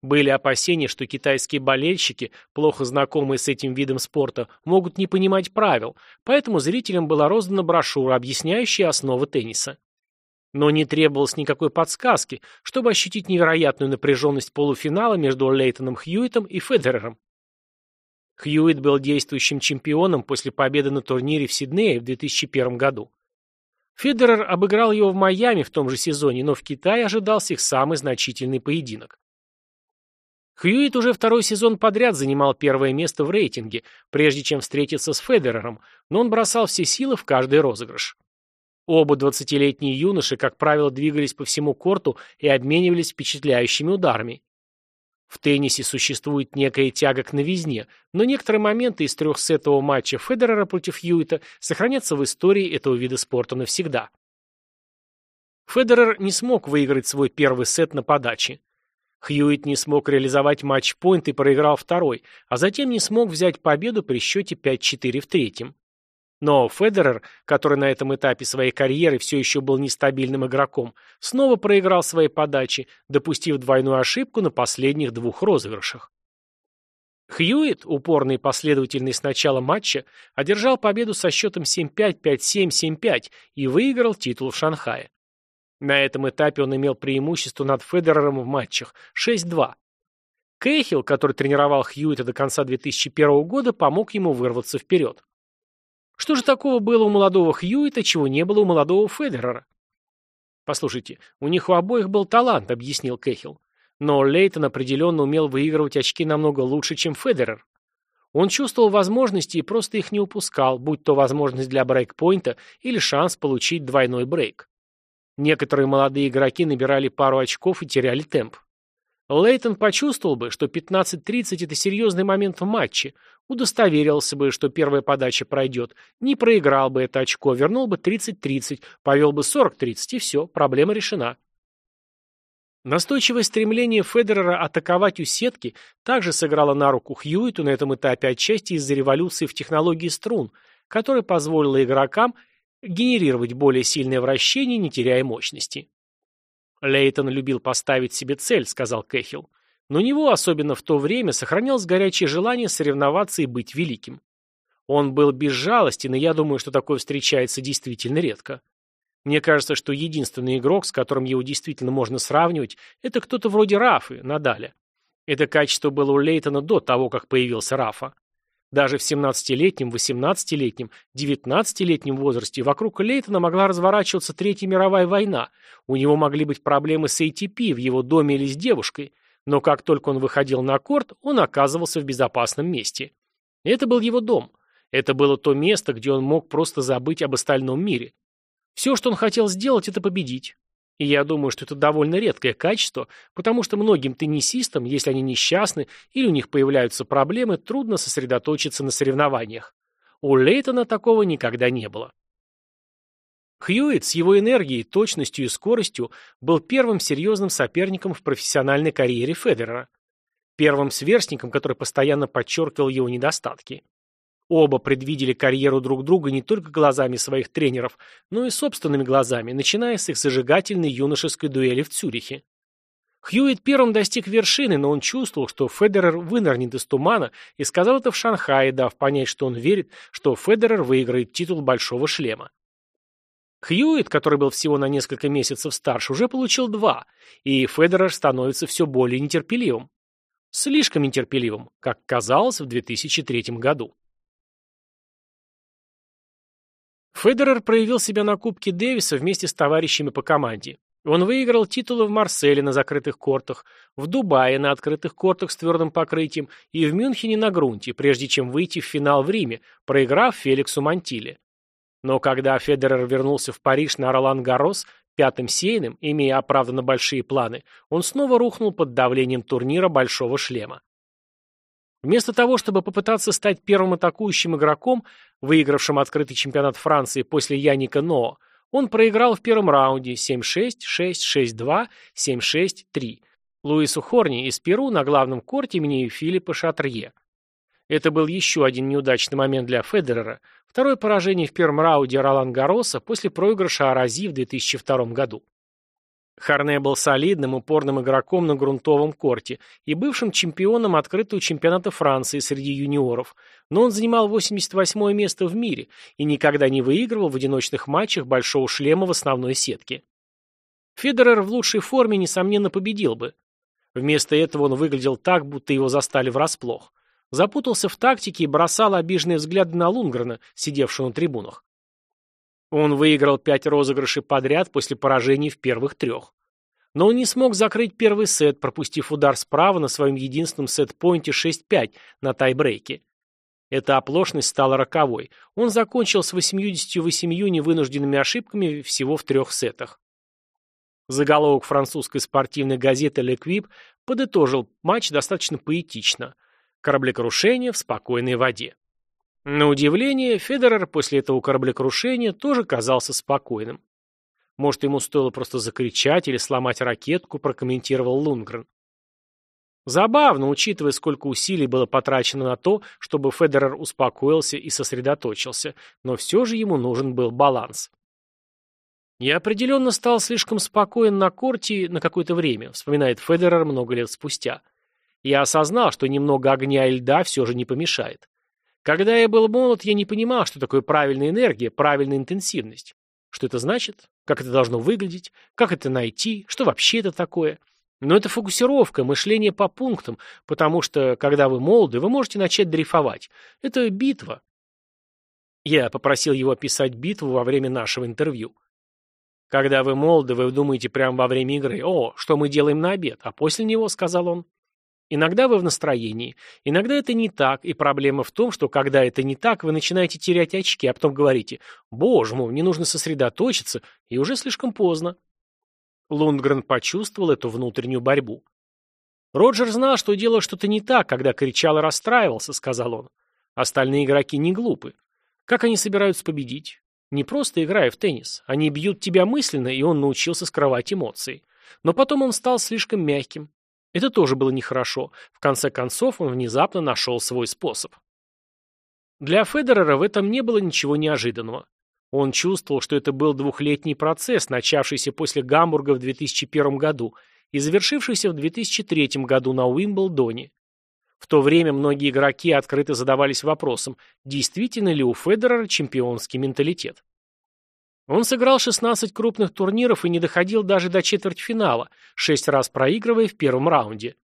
Были опасения, что китайские болельщики, плохо знакомые с этим видом спорта, могут не понимать правил, поэтому зрителям была роздана брошюра, объясняющая основы тенниса. Но не требовалось никакой подсказки, чтобы ощутить невероятную напряженность полуфинала между Лейтоном Хьюитом и Федерером. Хьюит был действующим чемпионом после победы на турнире в Сиднее в 2001 году. Федерер обыграл его в Майами в том же сезоне, но в Китае ожидался их самый значительный поединок. Хьюит уже второй сезон подряд занимал первое место в рейтинге, прежде чем встретиться с Федерером, но он бросал все силы в каждый розыгрыш. Оба двадцатилетние юноши, как правило, двигались по всему корту и обменивались впечатляющими ударами. В теннисе существует некая тяга к новизне, но некоторые моменты из трехсетового матча Федерера против Хьюита сохранятся в истории этого вида спорта навсегда. Федерер не смог выиграть свой первый сет на подаче. Хьюит не смог реализовать матч-пойнт и проиграл второй, а затем не смог взять победу при счете 5-4 в третьем. Но Федерер, который на этом этапе своей карьеры все еще был нестабильным игроком, снова проиграл свои подачи, допустив двойную ошибку на последних двух розыгрышах. Хьюит, упорный и последовательный с начала матча, одержал победу со счетом 7-5, 5-7, 7-5 и выиграл титул в Шанхае. На этом этапе он имел преимущество над Федерером в матчах 6-2. Кейхилл, который тренировал Хьюита до конца 2001 года, помог ему вырваться вперед. Что же такого было у молодого Хьюита, чего не было у молодого Федерера? Послушайте, у них у обоих был талант, объяснил Кэхилл. Но Лейтон определенно умел выигрывать очки намного лучше, чем Федерер. Он чувствовал возможности и просто их не упускал, будь то возможность для брейкпоинта или шанс получить двойной брейк. Некоторые молодые игроки набирали пару очков и теряли темп. Лейтон почувствовал бы, что 15-30 – это серьезный момент в матче, удостоверился бы, что первая подача пройдет, не проиграл бы это очко, вернул бы 30-30, повел бы 40-30, и все, проблема решена. Настойчивое стремление Федерера атаковать у сетки также сыграло на руку Хьюиту на этом этапе отчасти из-за революции в технологии струн, которая позволила игрокам генерировать более сильное вращение, не теряя мощности. Лейтон любил поставить себе цель, сказал Кэхилл. Но у него, особенно в то время, сохранялось горячее желание соревноваться и быть великим. Он был безжалостен, и я думаю, что такое встречается действительно редко. Мне кажется, что единственный игрок, с которым его действительно можно сравнивать, это кто-то вроде Рафы, Надаля. Это качество было у Лейтона до того, как появился Рафа. Даже в 17-летнем, 18-летнем, 19-летнем возрасте вокруг Лейтона могла разворачиваться Третья мировая война, у него могли быть проблемы с ATP в его доме или с девушкой, но как только он выходил на корт, он оказывался в безопасном месте. Это был его дом. Это было то место, где он мог просто забыть об остальном мире. Все, что он хотел сделать, это победить. И я думаю, что это довольно редкое качество, потому что многим теннисистам, если они несчастны или у них появляются проблемы, трудно сосредоточиться на соревнованиях. У Лейтона такого никогда не было. Хьюитт с его энергией, точностью и скоростью был первым серьезным соперником в профессиональной карьере Федерера. Первым сверстником, который постоянно подчеркивал его недостатки. Оба предвидели карьеру друг друга не только глазами своих тренеров, но и собственными глазами, начиная с их зажигательной юношеской дуэли в Цюрихе. Хьюитт первым достиг вершины, но он чувствовал, что Федерер вынырнет из тумана и сказал это в Шанхае, дав понять, что он верит, что Федерер выиграет титул Большого шлема. Хьюитт, который был всего на несколько месяцев старше, уже получил два, и Федерер становится все более нетерпеливым. Слишком нетерпеливым, как казалось в 2003 году. Федерер проявил себя на Кубке Дэвиса вместе с товарищами по команде. Он выиграл титулы в Марселе на закрытых кортах, в Дубае на открытых кортах с твердым покрытием и в Мюнхене на грунте, прежде чем выйти в финал в Риме, проиграв Феликсу Монтиле. Но когда Федерер вернулся в Париж на Ролан Гаррос, пятым сейным, имея оправданно большие планы, он снова рухнул под давлением турнира «Большого шлема». Вместо того, чтобы попытаться стать первым атакующим игроком, выигравшим открытый чемпионат Франции после Яника Ноо, он проиграл в первом раунде 7-6, 6-6-2, 7-6-3 Луису Хорни из Перу на главном корте имени Филиппа Шатрье. Это был еще один неудачный момент для Федерера, второе поражение в первом раунде Ролан Гароса после проигрыша Арази в 2002 году. Харне был солидным, упорным игроком на грунтовом корте и бывшим чемпионом открытого чемпионата Франции среди юниоров, но он занимал 88 место в мире и никогда не выигрывал в одиночных матчах большого шлема в основной сетке. Федерер в лучшей форме, несомненно, победил бы. Вместо этого он выглядел так, будто его застали врасплох. Запутался в тактике и бросал обиженные взгляды на Лунгрена, сидевшего на трибунах. Он выиграл пять розыгрышей подряд после поражений в первых трех. Но он не смог закрыть первый сет, пропустив удар справа на своем единственном сет-поинте 6-5 на тайбрейке. Эта оплошность стала роковой. Он закончил с 88 невынужденными ошибками всего в трех сетах. Заголовок французской спортивной газеты «Леквип» подытожил матч достаточно поэтично. Кораблекрушение в спокойной воде. На удивление, Федерер после этого кораблекрушения тоже казался спокойным. Может, ему стоило просто закричать или сломать ракетку, прокомментировал Лунгрен. Забавно, учитывая, сколько усилий было потрачено на то, чтобы Федерер успокоился и сосредоточился, но все же ему нужен был баланс. «Я определенно стал слишком спокоен на корте на какое-то время», вспоминает Федерер много лет спустя. «Я осознал, что немного огня и льда все же не помешает. Когда я был молод, я не понимал, что такое правильная энергия, правильная интенсивность. Что это значит? Как это должно выглядеть? Как это найти? Что вообще это такое? Но это фокусировка, мышление по пунктам, потому что, когда вы молоды, вы можете начать дрейфовать. Это битва. Я попросил его описать битву во время нашего интервью. Когда вы молоды, вы думаете прямо во время игры, «О, что мы делаем на обед?» А после него, сказал он, Иногда вы в настроении, иногда это не так, и проблема в том, что когда это не так, вы начинаете терять очки, а потом говорите «Боже мой, мне нужно сосредоточиться», и уже слишком поздно. Лундгрен почувствовал эту внутреннюю борьбу. «Роджер знал, что делал что-то не так, когда кричал и расстраивался», — сказал он. «Остальные игроки не глупы. Как они собираются победить? Не просто играя в теннис. Они бьют тебя мысленно, и он научился скрывать эмоции. Но потом он стал слишком мягким. Это тоже было нехорошо. В конце концов, он внезапно нашел свой способ. Для Федерера в этом не было ничего неожиданного. Он чувствовал, что это был двухлетний процесс, начавшийся после Гамбурга в 2001 году и завершившийся в 2003 году на Уимблдоне. В то время многие игроки открыто задавались вопросом, действительно ли у Федерера чемпионский менталитет. Он сыграл 16 крупных турниров и не доходил даже до четвертьфинала, шесть раз проигрывая в первом раунде.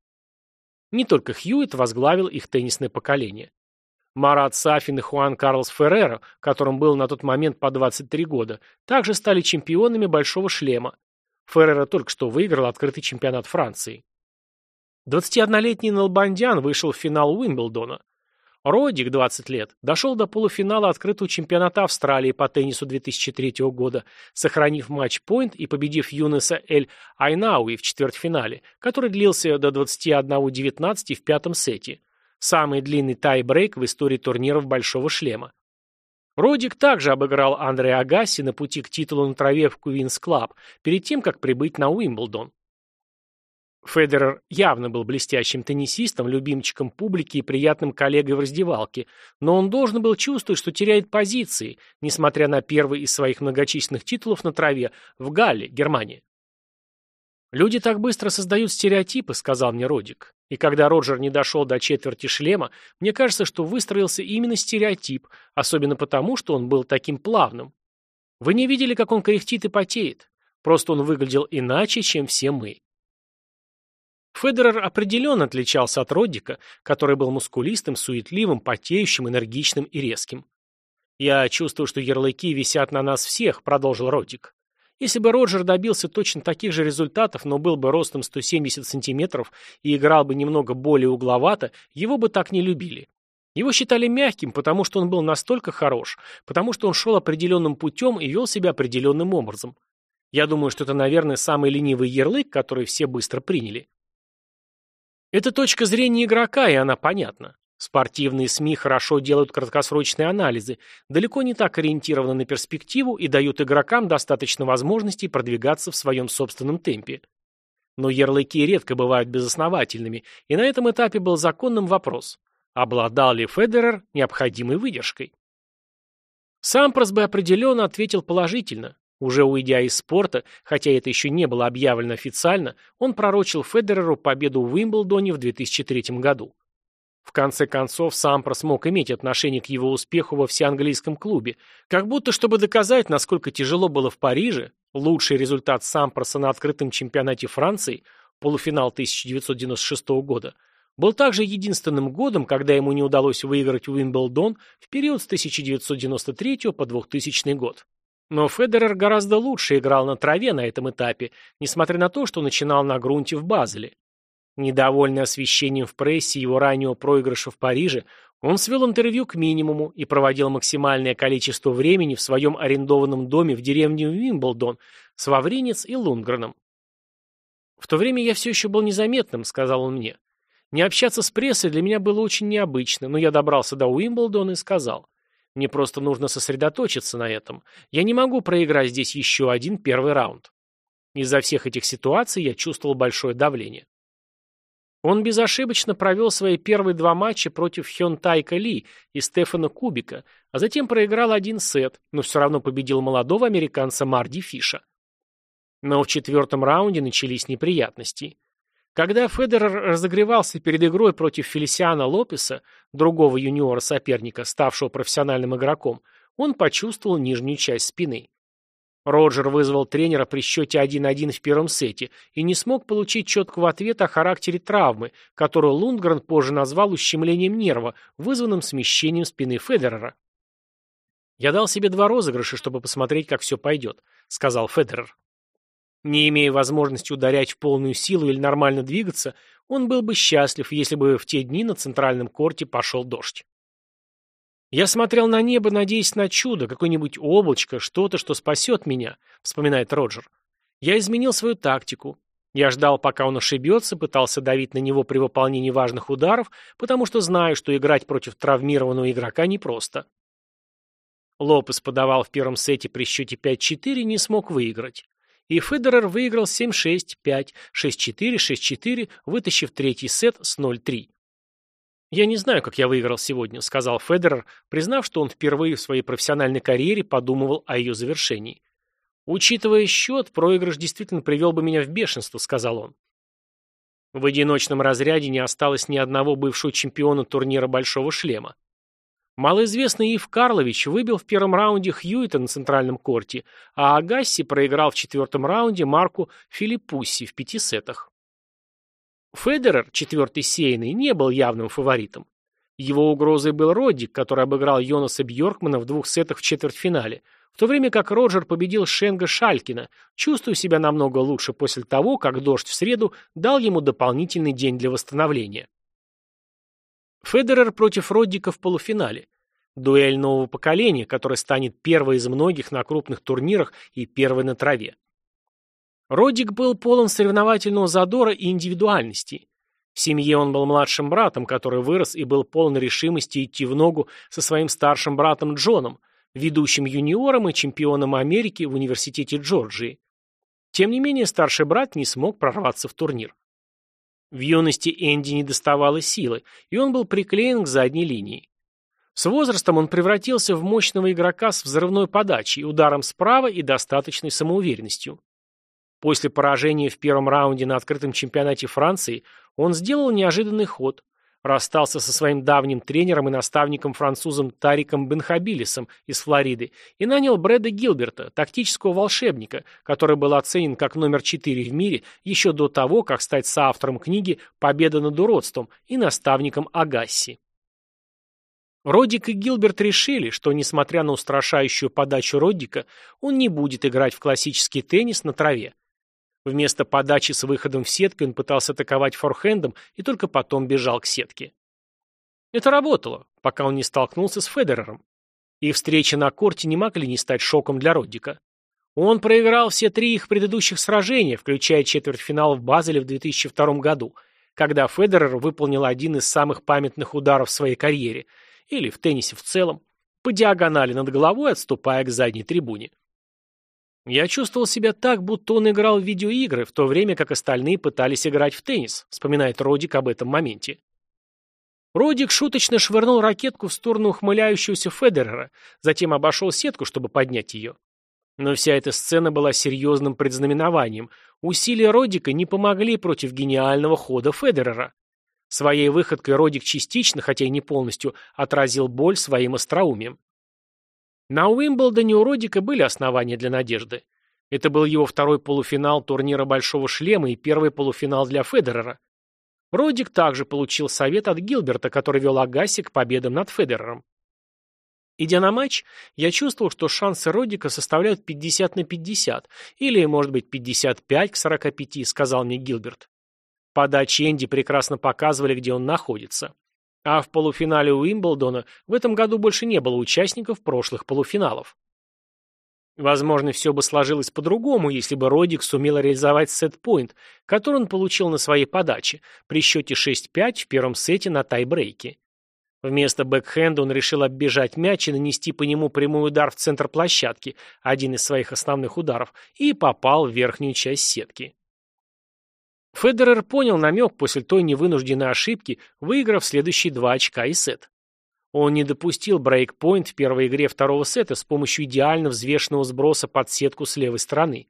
Не только Хьюитт возглавил их теннисное поколение. Марат Сафин и Хуан Карлос Ферреро, которым было на тот момент по 23 года, также стали чемпионами «Большого шлема». Ферреро только что выиграл открытый чемпионат Франции. 21-летний Налбандян вышел в финал Уимблдона. Родик, 20 лет, дошел до полуфинала открытого чемпионата Австралии по теннису 2003 года, сохранив матч-пойнт и победив Юнеса Эль Айнауи в четвертьфинале, который длился до 21-19 в пятом сете. Самый длинный тай-брейк в истории турниров «Большого шлема». Родик также обыграл Андреа Агасси на пути к титулу на траве в Куинс Клаб, перед тем, как прибыть на Уимблдон. Федерер явно был блестящим теннисистом, любимчиком публики и приятным коллегой в раздевалке, но он должен был чувствовать, что теряет позиции, несмотря на первый из своих многочисленных титулов на траве в Галле, Германии. «Люди так быстро создают стереотипы», — сказал мне Родик. И когда Роджер не дошел до четверти шлема, мне кажется, что выстроился именно стереотип, особенно потому, что он был таким плавным. Вы не видели, как он кряхтит и потеет. Просто он выглядел иначе, чем все мы. Федерер определенно отличался от Роддика, который был мускулистым, суетливым, потеющим, энергичным и резким. «Я чувствую, что ярлыки висят на нас всех», — продолжил Роддик. Если бы Роджер добился точно таких же результатов, но был бы ростом 170 сантиметров и играл бы немного более угловато, его бы так не любили. Его считали мягким, потому что он был настолько хорош, потому что он шел определенным путем и вел себя определенным образом. Я думаю, что это, наверное, самый ленивый ярлык, который все быстро приняли. Это точка зрения игрока, и она понятна. Спортивные СМИ хорошо делают краткосрочные анализы, далеко не так ориентированы на перспективу и дают игрокам достаточно возможностей продвигаться в своем собственном темпе. Но ярлыки редко бывают безосновательными, и на этом этапе был законным вопрос, обладал ли Федерер необходимой выдержкой. Сампрос бы определенно ответил положительно. Уже уйдя из спорта, хотя это еще не было объявлено официально, он пророчил Федереру победу в Уимблдоне в 2003 году. В конце концов, Сампрос мог иметь отношение к его успеху во всеанглийском клубе, как будто чтобы доказать, насколько тяжело было в Париже, лучший результат Сампроса на открытом чемпионате Франции, полуфинал 1996 года, был также единственным годом, когда ему не удалось выиграть Уимблдон в период с 1993 по 2000 год. Но Федерер гораздо лучше играл на траве на этом этапе, несмотря на то, что начинал на грунте в Базеле. Недовольный освещением в прессе его раннего проигрыша в Париже, он свел интервью к минимуму и проводил максимальное количество времени в своем арендованном доме в деревне Уимблдон с Вавринец и Лунгреном. «В то время я все еще был незаметным», — сказал он мне. «Не общаться с прессой для меня было очень необычно, но я добрался до Уимблдона и сказал, мне просто нужно сосредоточиться на этом. Я не могу проиграть здесь еще один первый раунд». Из-за всех этих ситуаций я чувствовал большое давление. Он безошибочно провел свои первые два матча против Хён Тайка Ли и Стефана Кубика, а затем проиграл один сет, но все равно победил молодого американца Марди Фиша. Но в четвертом раунде начались неприятности. Когда Федерер разогревался перед игрой против Фелисиана Лопеса, другого юниора-соперника, ставшего профессиональным игроком, он почувствовал нижнюю часть спины. Роджер вызвал тренера при счете 1-1 в первом сете и не смог получить четкого ответа о характере травмы, которую Лундгрен позже назвал ущемлением нерва, вызванным смещением спины Федерера. «Я дал себе два розыгрыша, чтобы посмотреть, как все пойдет», — сказал Федерер. Не имея возможности ударять в полную силу или нормально двигаться, он был бы счастлив, если бы в те дни на центральном корте пошел дождь. «Я смотрел на небо, надеясь на чудо, какое-нибудь облачко, что-то, что спасет меня», — вспоминает Роджер. «Я изменил свою тактику. Я ждал, пока он ошибется, пытался давить на него при выполнении важных ударов, потому что знаю, что играть против травмированного игрока непросто». Лопес подавал в первом сете при счете 5-4 не смог выиграть. И Федерер выиграл 7-6, 5, 6-4, 6-4, вытащив третий сет с 0-3. «Я не знаю, как я выиграл сегодня», — сказал Федерер, признав, что он впервые в своей профессиональной карьере подумывал о ее завершении. «Учитывая счет, проигрыш действительно привел бы меня в бешенство», — сказал он. В одиночном разряде не осталось ни одного бывшего чемпиона турнира «Большого шлема». Малоизвестный Ив Карлович выбил в первом раунде Хьюита на центральном корте, а Агасси проиграл в четвертом раунде Марку Филиппусси в пяти сетах. Федерер, четвертый сейный, не был явным фаворитом. Его угрозой был Роддик, который обыграл Йонаса Бьоркмана в двух сетах в четвертьфинале, в то время как Роджер победил Шенга Шалькина, чувствуя себя намного лучше после того, как дождь в среду дал ему дополнительный день для восстановления. Федерер против Роддика в полуфинале. Дуэль нового поколения, которая станет первой из многих на крупных турнирах и первой на траве. Родик был полон соревновательного задора и индивидуальности. В семье он был младшим братом, который вырос и был полон решимости идти в ногу со своим старшим братом Джоном, ведущим юниором и чемпионом Америки в университете Джорджии. Тем не менее, старший брат не смог прорваться в турнир. В юности Энди не доставало силы, и он был приклеен к задней линии. С возрастом он превратился в мощного игрока с взрывной подачей, ударом справа и достаточной самоуверенностью. После поражения в первом раунде на открытом чемпионате Франции он сделал неожиданный ход. Расстался со своим давним тренером и наставником-французом Тариком Бенхабилисом из Флориды и нанял Брэда Гилберта, тактического волшебника, который был оценен как номер 4 в мире еще до того, как стать соавтором книги «Победа над уродством» и наставником Агасси. Родик и Гилберт решили, что, несмотря на устрашающую подачу Роддика, он не будет играть в классический теннис на траве. Вместо подачи с выходом в сетку он пытался атаковать форхендом и только потом бежал к сетке. Это работало, пока он не столкнулся с Федерером. И встречи на корте не могли не стать шоком для Роддика. Он проиграл все три их предыдущих сражения, включая четвертьфинал в Базеле в 2002 году, когда Федерер выполнил один из самых памятных ударов в своей карьере, или в теннисе в целом, по диагонали над головой, отступая к задней трибуне. Я чувствовал себя так, будто он играл в видеоигры, в то время как остальные пытались играть в теннис, вспоминает Родик об этом моменте. Родик шуточно швырнул ракетку в сторону ухмыляющегося Федерера, затем обошел сетку, чтобы поднять ее. Но вся эта сцена была серьезным предзнаменованием. Усилия Родика не помогли против гениального хода Федерера. Своей выходкой Родик частично, хотя и не полностью, отразил боль своим остроумием. На Уимблдоне у Родика были основания для надежды. Это был его второй полуфинал турнира «Большого шлема» и первый полуфинал для Федерера. Родик также получил совет от Гилберта, который вел Агаси к победам над Федерером. Идя на матч, я чувствовал, что шансы Родика составляют 50 на 50, или, может быть, 55 к 45, сказал мне Гилберт. Подачи Энди прекрасно показывали, где он находится. А в полуфинале Уимблдона в этом году больше не было участников прошлых полуфиналов. Возможно, все бы сложилось по-другому, если бы Родик сумел реализовать сет-поинт, который он получил на своей подаче, при счете 6-5 в первом сете на тайбрейке. Вместо бэкхенда он решил оббежать мяч и нанести по нему прямой удар в центр площадки, один из своих основных ударов, и попал в верхнюю часть сетки. Федерер понял намек после той невынужденной ошибки, выиграв следующие два очка и сет. Он не допустил брейкпоинт в первой игре второго сета с помощью идеально взвешенного сброса под сетку с левой стороны.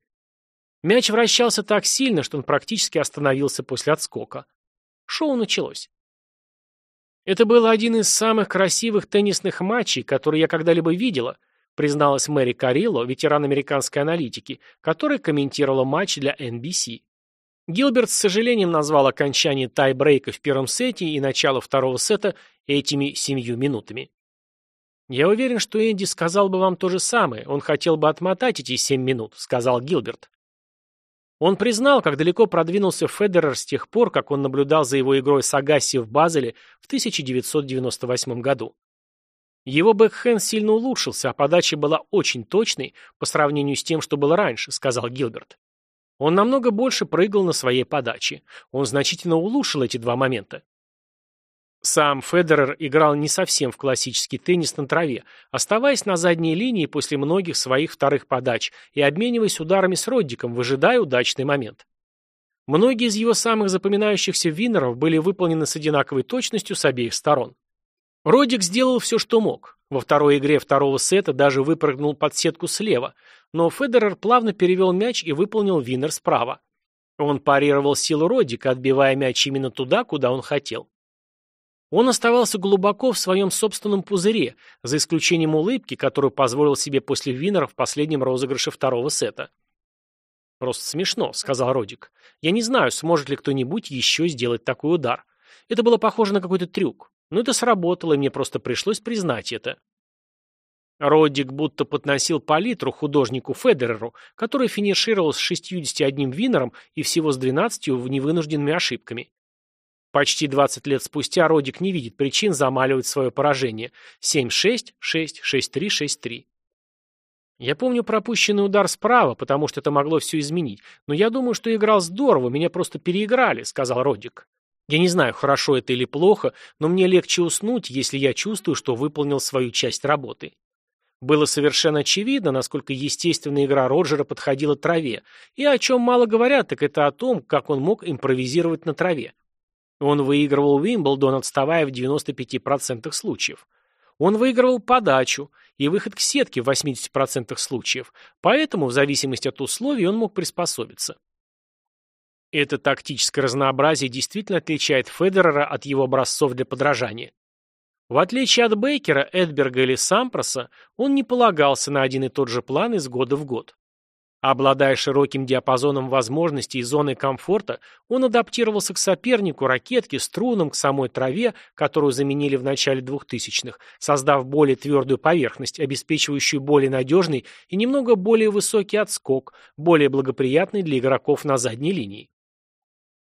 Мяч вращался так сильно, что он практически остановился после отскока. Шоу началось. «Это был один из самых красивых теннисных матчей, которые я когда-либо видела», призналась Мэри Карилло, ветеран американской аналитики, которая комментировала матч для NBC. Гилберт с сожалением назвал окончание тай-брейка в первом сете и начало второго сета этими семью минутами. «Я уверен, что Энди сказал бы вам то же самое. Он хотел бы отмотать эти семь минут», — сказал Гилберт. Он признал, как далеко продвинулся Федерер с тех пор, как он наблюдал за его игрой с Агасси в Базеле в 1998 году. Его бэкхенд сильно улучшился, а подача была очень точной по сравнению с тем, что было раньше, сказал Гилберт. Он намного больше прыгал на своей подаче. Он значительно улучшил эти два момента. Сам Федерер играл не совсем в классический теннис на траве, оставаясь на задней линии после многих своих вторых подач и обмениваясь ударами с Роддиком, выжидая удачный момент. Многие из его самых запоминающихся виннеров были выполнены с одинаковой точностью с обеих сторон. Родик сделал все, что мог. Во второй игре второго сета даже выпрыгнул под сетку слева, но Федерер плавно перевел мяч и выполнил виннер справа. Он парировал силу Родика, отбивая мяч именно туда, куда он хотел. Он оставался глубоко в своем собственном пузыре, за исключением улыбки, которую позволил себе после Виннера в последнем розыгрыше второго сета. «Просто смешно», — сказал Родик. «Я не знаю, сможет ли кто-нибудь еще сделать такой удар. Это было похоже на какой-то трюк. Но это сработало, и мне просто пришлось признать это». Родик будто подносил палитру художнику Федереру, который финишировал с 61 винером и всего с 12 невынужденными ошибками. Почти 20 лет спустя Родик не видит причин замаливать свое поражение. 7-6, 6, 6-3, 6-3. Я помню пропущенный удар справа, потому что это могло все изменить. Но я думаю, что играл здорово, меня просто переиграли, сказал Родик. Я не знаю, хорошо это или плохо, но мне легче уснуть, если я чувствую, что выполнил свою часть работы. Было совершенно очевидно, насколько естественная игра Роджера подходила траве, и о чем мало говорят, так это о том, как он мог импровизировать на траве. Он выигрывал Уимблдон, отставая в 95% случаев. Он выигрывал подачу и выход к сетке в 80% случаев, поэтому, в зависимости от условий, он мог приспособиться. Это тактическое разнообразие действительно отличает Федерера от его образцов для подражания. В отличие от Бейкера, Эдберга или Сампроса, он не полагался на один и тот же план из года в год. Обладая широким диапазоном возможностей и зоной комфорта, он адаптировался к сопернику, ракетке, струнам, к самой траве, которую заменили в начале 2000-х, создав более твердую поверхность, обеспечивающую более надежный и немного более высокий отскок, более благоприятный для игроков на задней линии.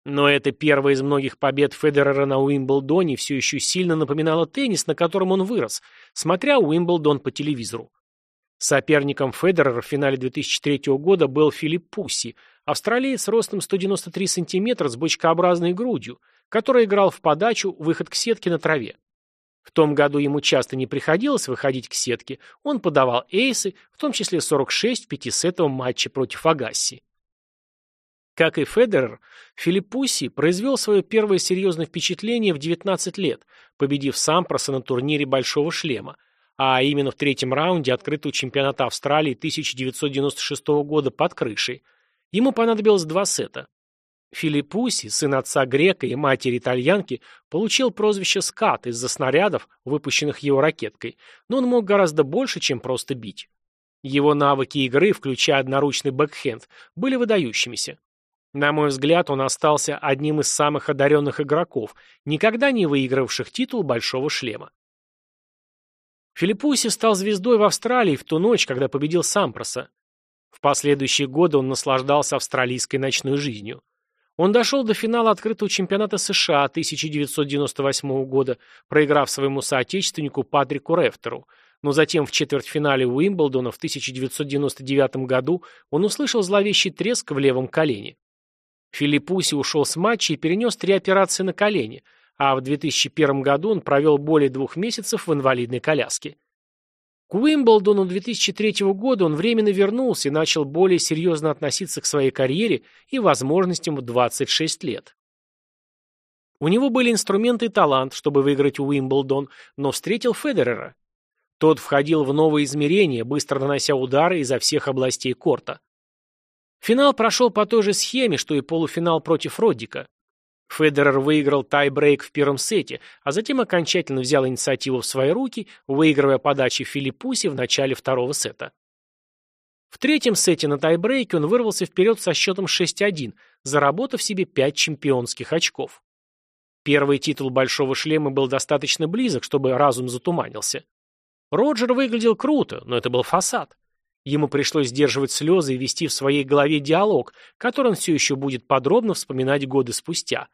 Но эта первая из многих побед Федерера на Уимблдоне все еще сильно напоминала теннис, на котором он вырос, смотря Уимблдон по телевизору. Соперником Федерера в финале 2003 года был Филипп Пусси, австралиец ростом 193 см с бочкообразной грудью, который играл в подачу выход к сетке на траве. В том году ему часто не приходилось выходить к сетке, он подавал эйсы, в том числе 46 в пятисетовом матче против Агасси. Как и Федерер, Филипп Пусси произвел свое первое серьезное впечатление в 19 лет, победив Сампроса на турнире «Большого шлема», а именно в третьем раунде открытого чемпионата Австралии 1996 года под крышей. Ему понадобилось два сета. Филиппуси, сын отца грека и матери итальянки, получил прозвище «скат» из-за снарядов, выпущенных его ракеткой, но он мог гораздо больше, чем просто бить. Его навыки игры, включая одноручный бэкхенд, были выдающимися. На мой взгляд, он остался одним из самых одаренных игроков, никогда не выигравших титул «Большого шлема». Филиппуси стал звездой в Австралии в ту ночь, когда победил Сампроса. В последующие годы он наслаждался австралийской ночной жизнью. Он дошел до финала открытого чемпионата США 1998 года, проиграв своему соотечественнику Патрику Рефтеру, но затем в четвертьфинале Уимблдона в 1999 году он услышал зловещий треск в левом колене. Филиппуси ушел с матча и перенес три операции на колени – а в 2001 году он провел более двух месяцев в инвалидной коляске. К Уимблдону 2003 года он временно вернулся и начал более серьезно относиться к своей карьере и возможностям в 26 лет. У него были инструменты и талант, чтобы выиграть Уимблдон, но встретил Федерера. Тот входил в новые измерения, быстро нанося удары изо всех областей корта. Финал прошел по той же схеме, что и полуфинал против Роддика. Федерер выиграл тай-брейк в первом сете, а затем окончательно взял инициативу в свои руки, выигрывая подачи Филиппуси в начале второго сета. В третьем сете на тай-брейке он вырвался вперед со счетом 6-1, заработав себе 5 чемпионских очков. Первый титул «Большого шлема» был достаточно близок, чтобы разум затуманился. Роджер выглядел круто, но это был фасад. Ему пришлось сдерживать слезы и вести в своей голове диалог, который он все еще будет подробно вспоминать годы спустя.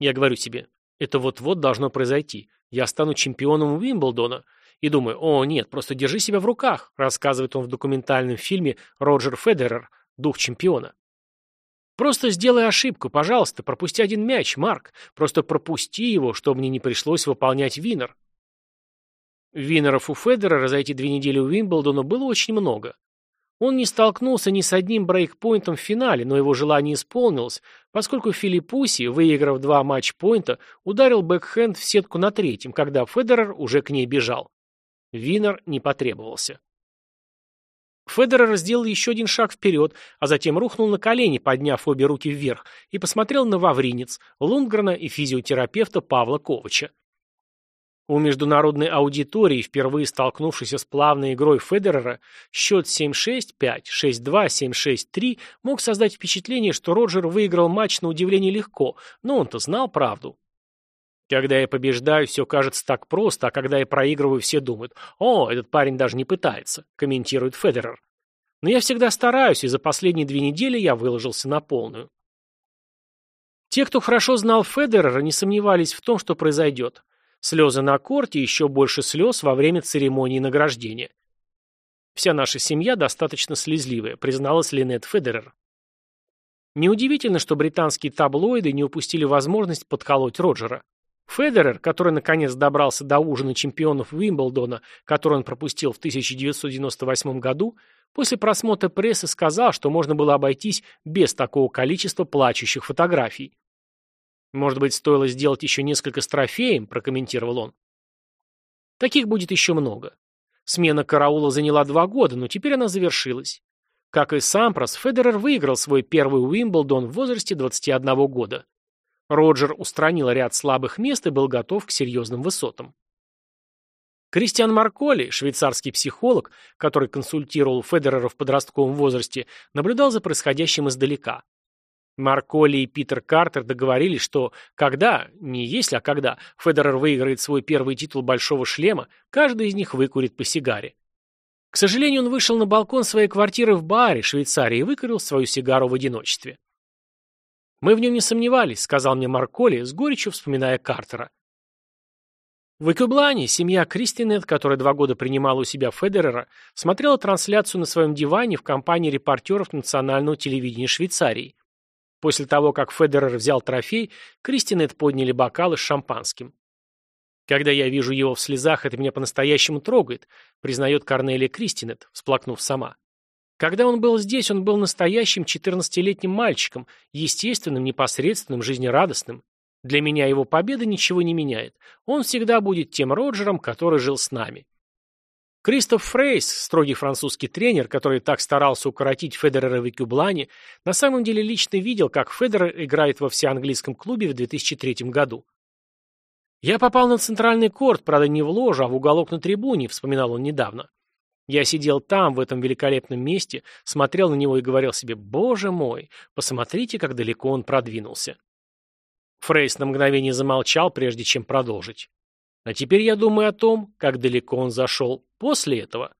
Я говорю себе, это вот-вот должно произойти. Я стану чемпионом Уимблдона. И думаю, о нет, просто держи себя в руках, рассказывает он в документальном фильме «Роджер Федерер. Дух чемпиона». Просто сделай ошибку, пожалуйста, пропусти один мяч, Марк. Просто пропусти его, чтобы мне не пришлось выполнять винер. Винеров у Федерера за эти две недели Уимблдона было очень много. Он не столкнулся ни с одним брейкпоинтом в финале, но его желание исполнилось, поскольку Филиппуссис, выиграв два матч-поинта, ударил бэкхенд в сетку на третьем, когда Федерер уже к ней бежал. Винер не потребовался. Федерер сделал еще один шаг вперед, а затем рухнул на колени, подняв обе руки вверх, и посмотрел на Вавринец, Лундгрена и физиотерапевта Павла Ковача. У международной аудитории, впервые столкнувшейся с плавной игрой Федерера, счет 7-6, 5, 6-2, 7-6-3 мог создать впечатление, что Роджер выиграл матч на удивление легко, но он-то знал правду. Когда я побеждаю, все кажется так просто, а когда я проигрываю, все думают, «О, этот парень даже не пытается», – комментирует Федерер. Но я всегда стараюсь, и за последние две недели я выложился на полную. Те, кто хорошо знал Федерера, не сомневались в том, что произойдет. Слезы на корте и еще больше слез во время церемонии награждения. Вся наша семья достаточно слезливая, призналась Линет Федерер. Неудивительно, что британские таблоиды не упустили возможность подколоть Роджера. Федерер, который наконец добрался до ужина чемпионов Уимблдона, который он пропустил в 1998 году, после просмотра прессы сказал, что можно было обойтись без такого количества плачущих фотографий. «Может быть, стоило сделать еще несколько с трофеем», – прокомментировал он. «Таких будет еще много. Смена караула заняла два года, но теперь она завершилась. Как и Сампрос, Федерер выиграл свой первый Уимблдон в возрасте 21 года. Роджер устранил ряд слабых мест и был готов к серьезным высотам. Кристиан Марколи, швейцарский психолог, который консультировал Федерера в подростковом возрасте, наблюдал за происходящим издалека. Марколи и Питер Картер договорились, что когда, не если, а когда, Федерер выиграет свой первый титул «Большого шлема», каждый из них выкурит по сигаре. К сожалению, он вышел на балкон своей квартиры в Бааре, Швейцарии, и выкурил свою сигару в одиночестве. «Мы в нем не сомневались», — сказал мне Марколи, с горечью вспоминая Картера. В Экюблане семья Кристинет, которая два года принимала у себя Федерера, смотрела трансляцию на своем диване в компании репортеров национального телевидения Швейцарии. После того, как Федерер взял трофей, Кристинет подняли бокалы с шампанским. «Когда я вижу его в слезах, это меня по-настоящему трогает», признает Корнелия Кристинет, всплакнув сама. Когда он был здесь, он был настоящим 14-летним мальчиком, естественным, непосредственным, жизнерадостным. Для меня его победа ничего не меняет. Он всегда будет тем Роджером, который жил с нами. Кристоф Фрейс, строгий французский тренер, который так старался укоротить Федерера в Кюблане, на самом деле лично видел, как Федерер играет во всеанглийском клубе в 2003 году. «Я попал на центральный корт, правда не в ложу, а в уголок на трибуне», вспоминал он недавно. Я сидел там, в этом великолепном месте, смотрел на него и говорил себе, «Боже мой, посмотрите, как далеко он продвинулся». Фрейс на мгновение замолчал, прежде чем продолжить. А теперь я думаю о том, как далеко он зашел после этого.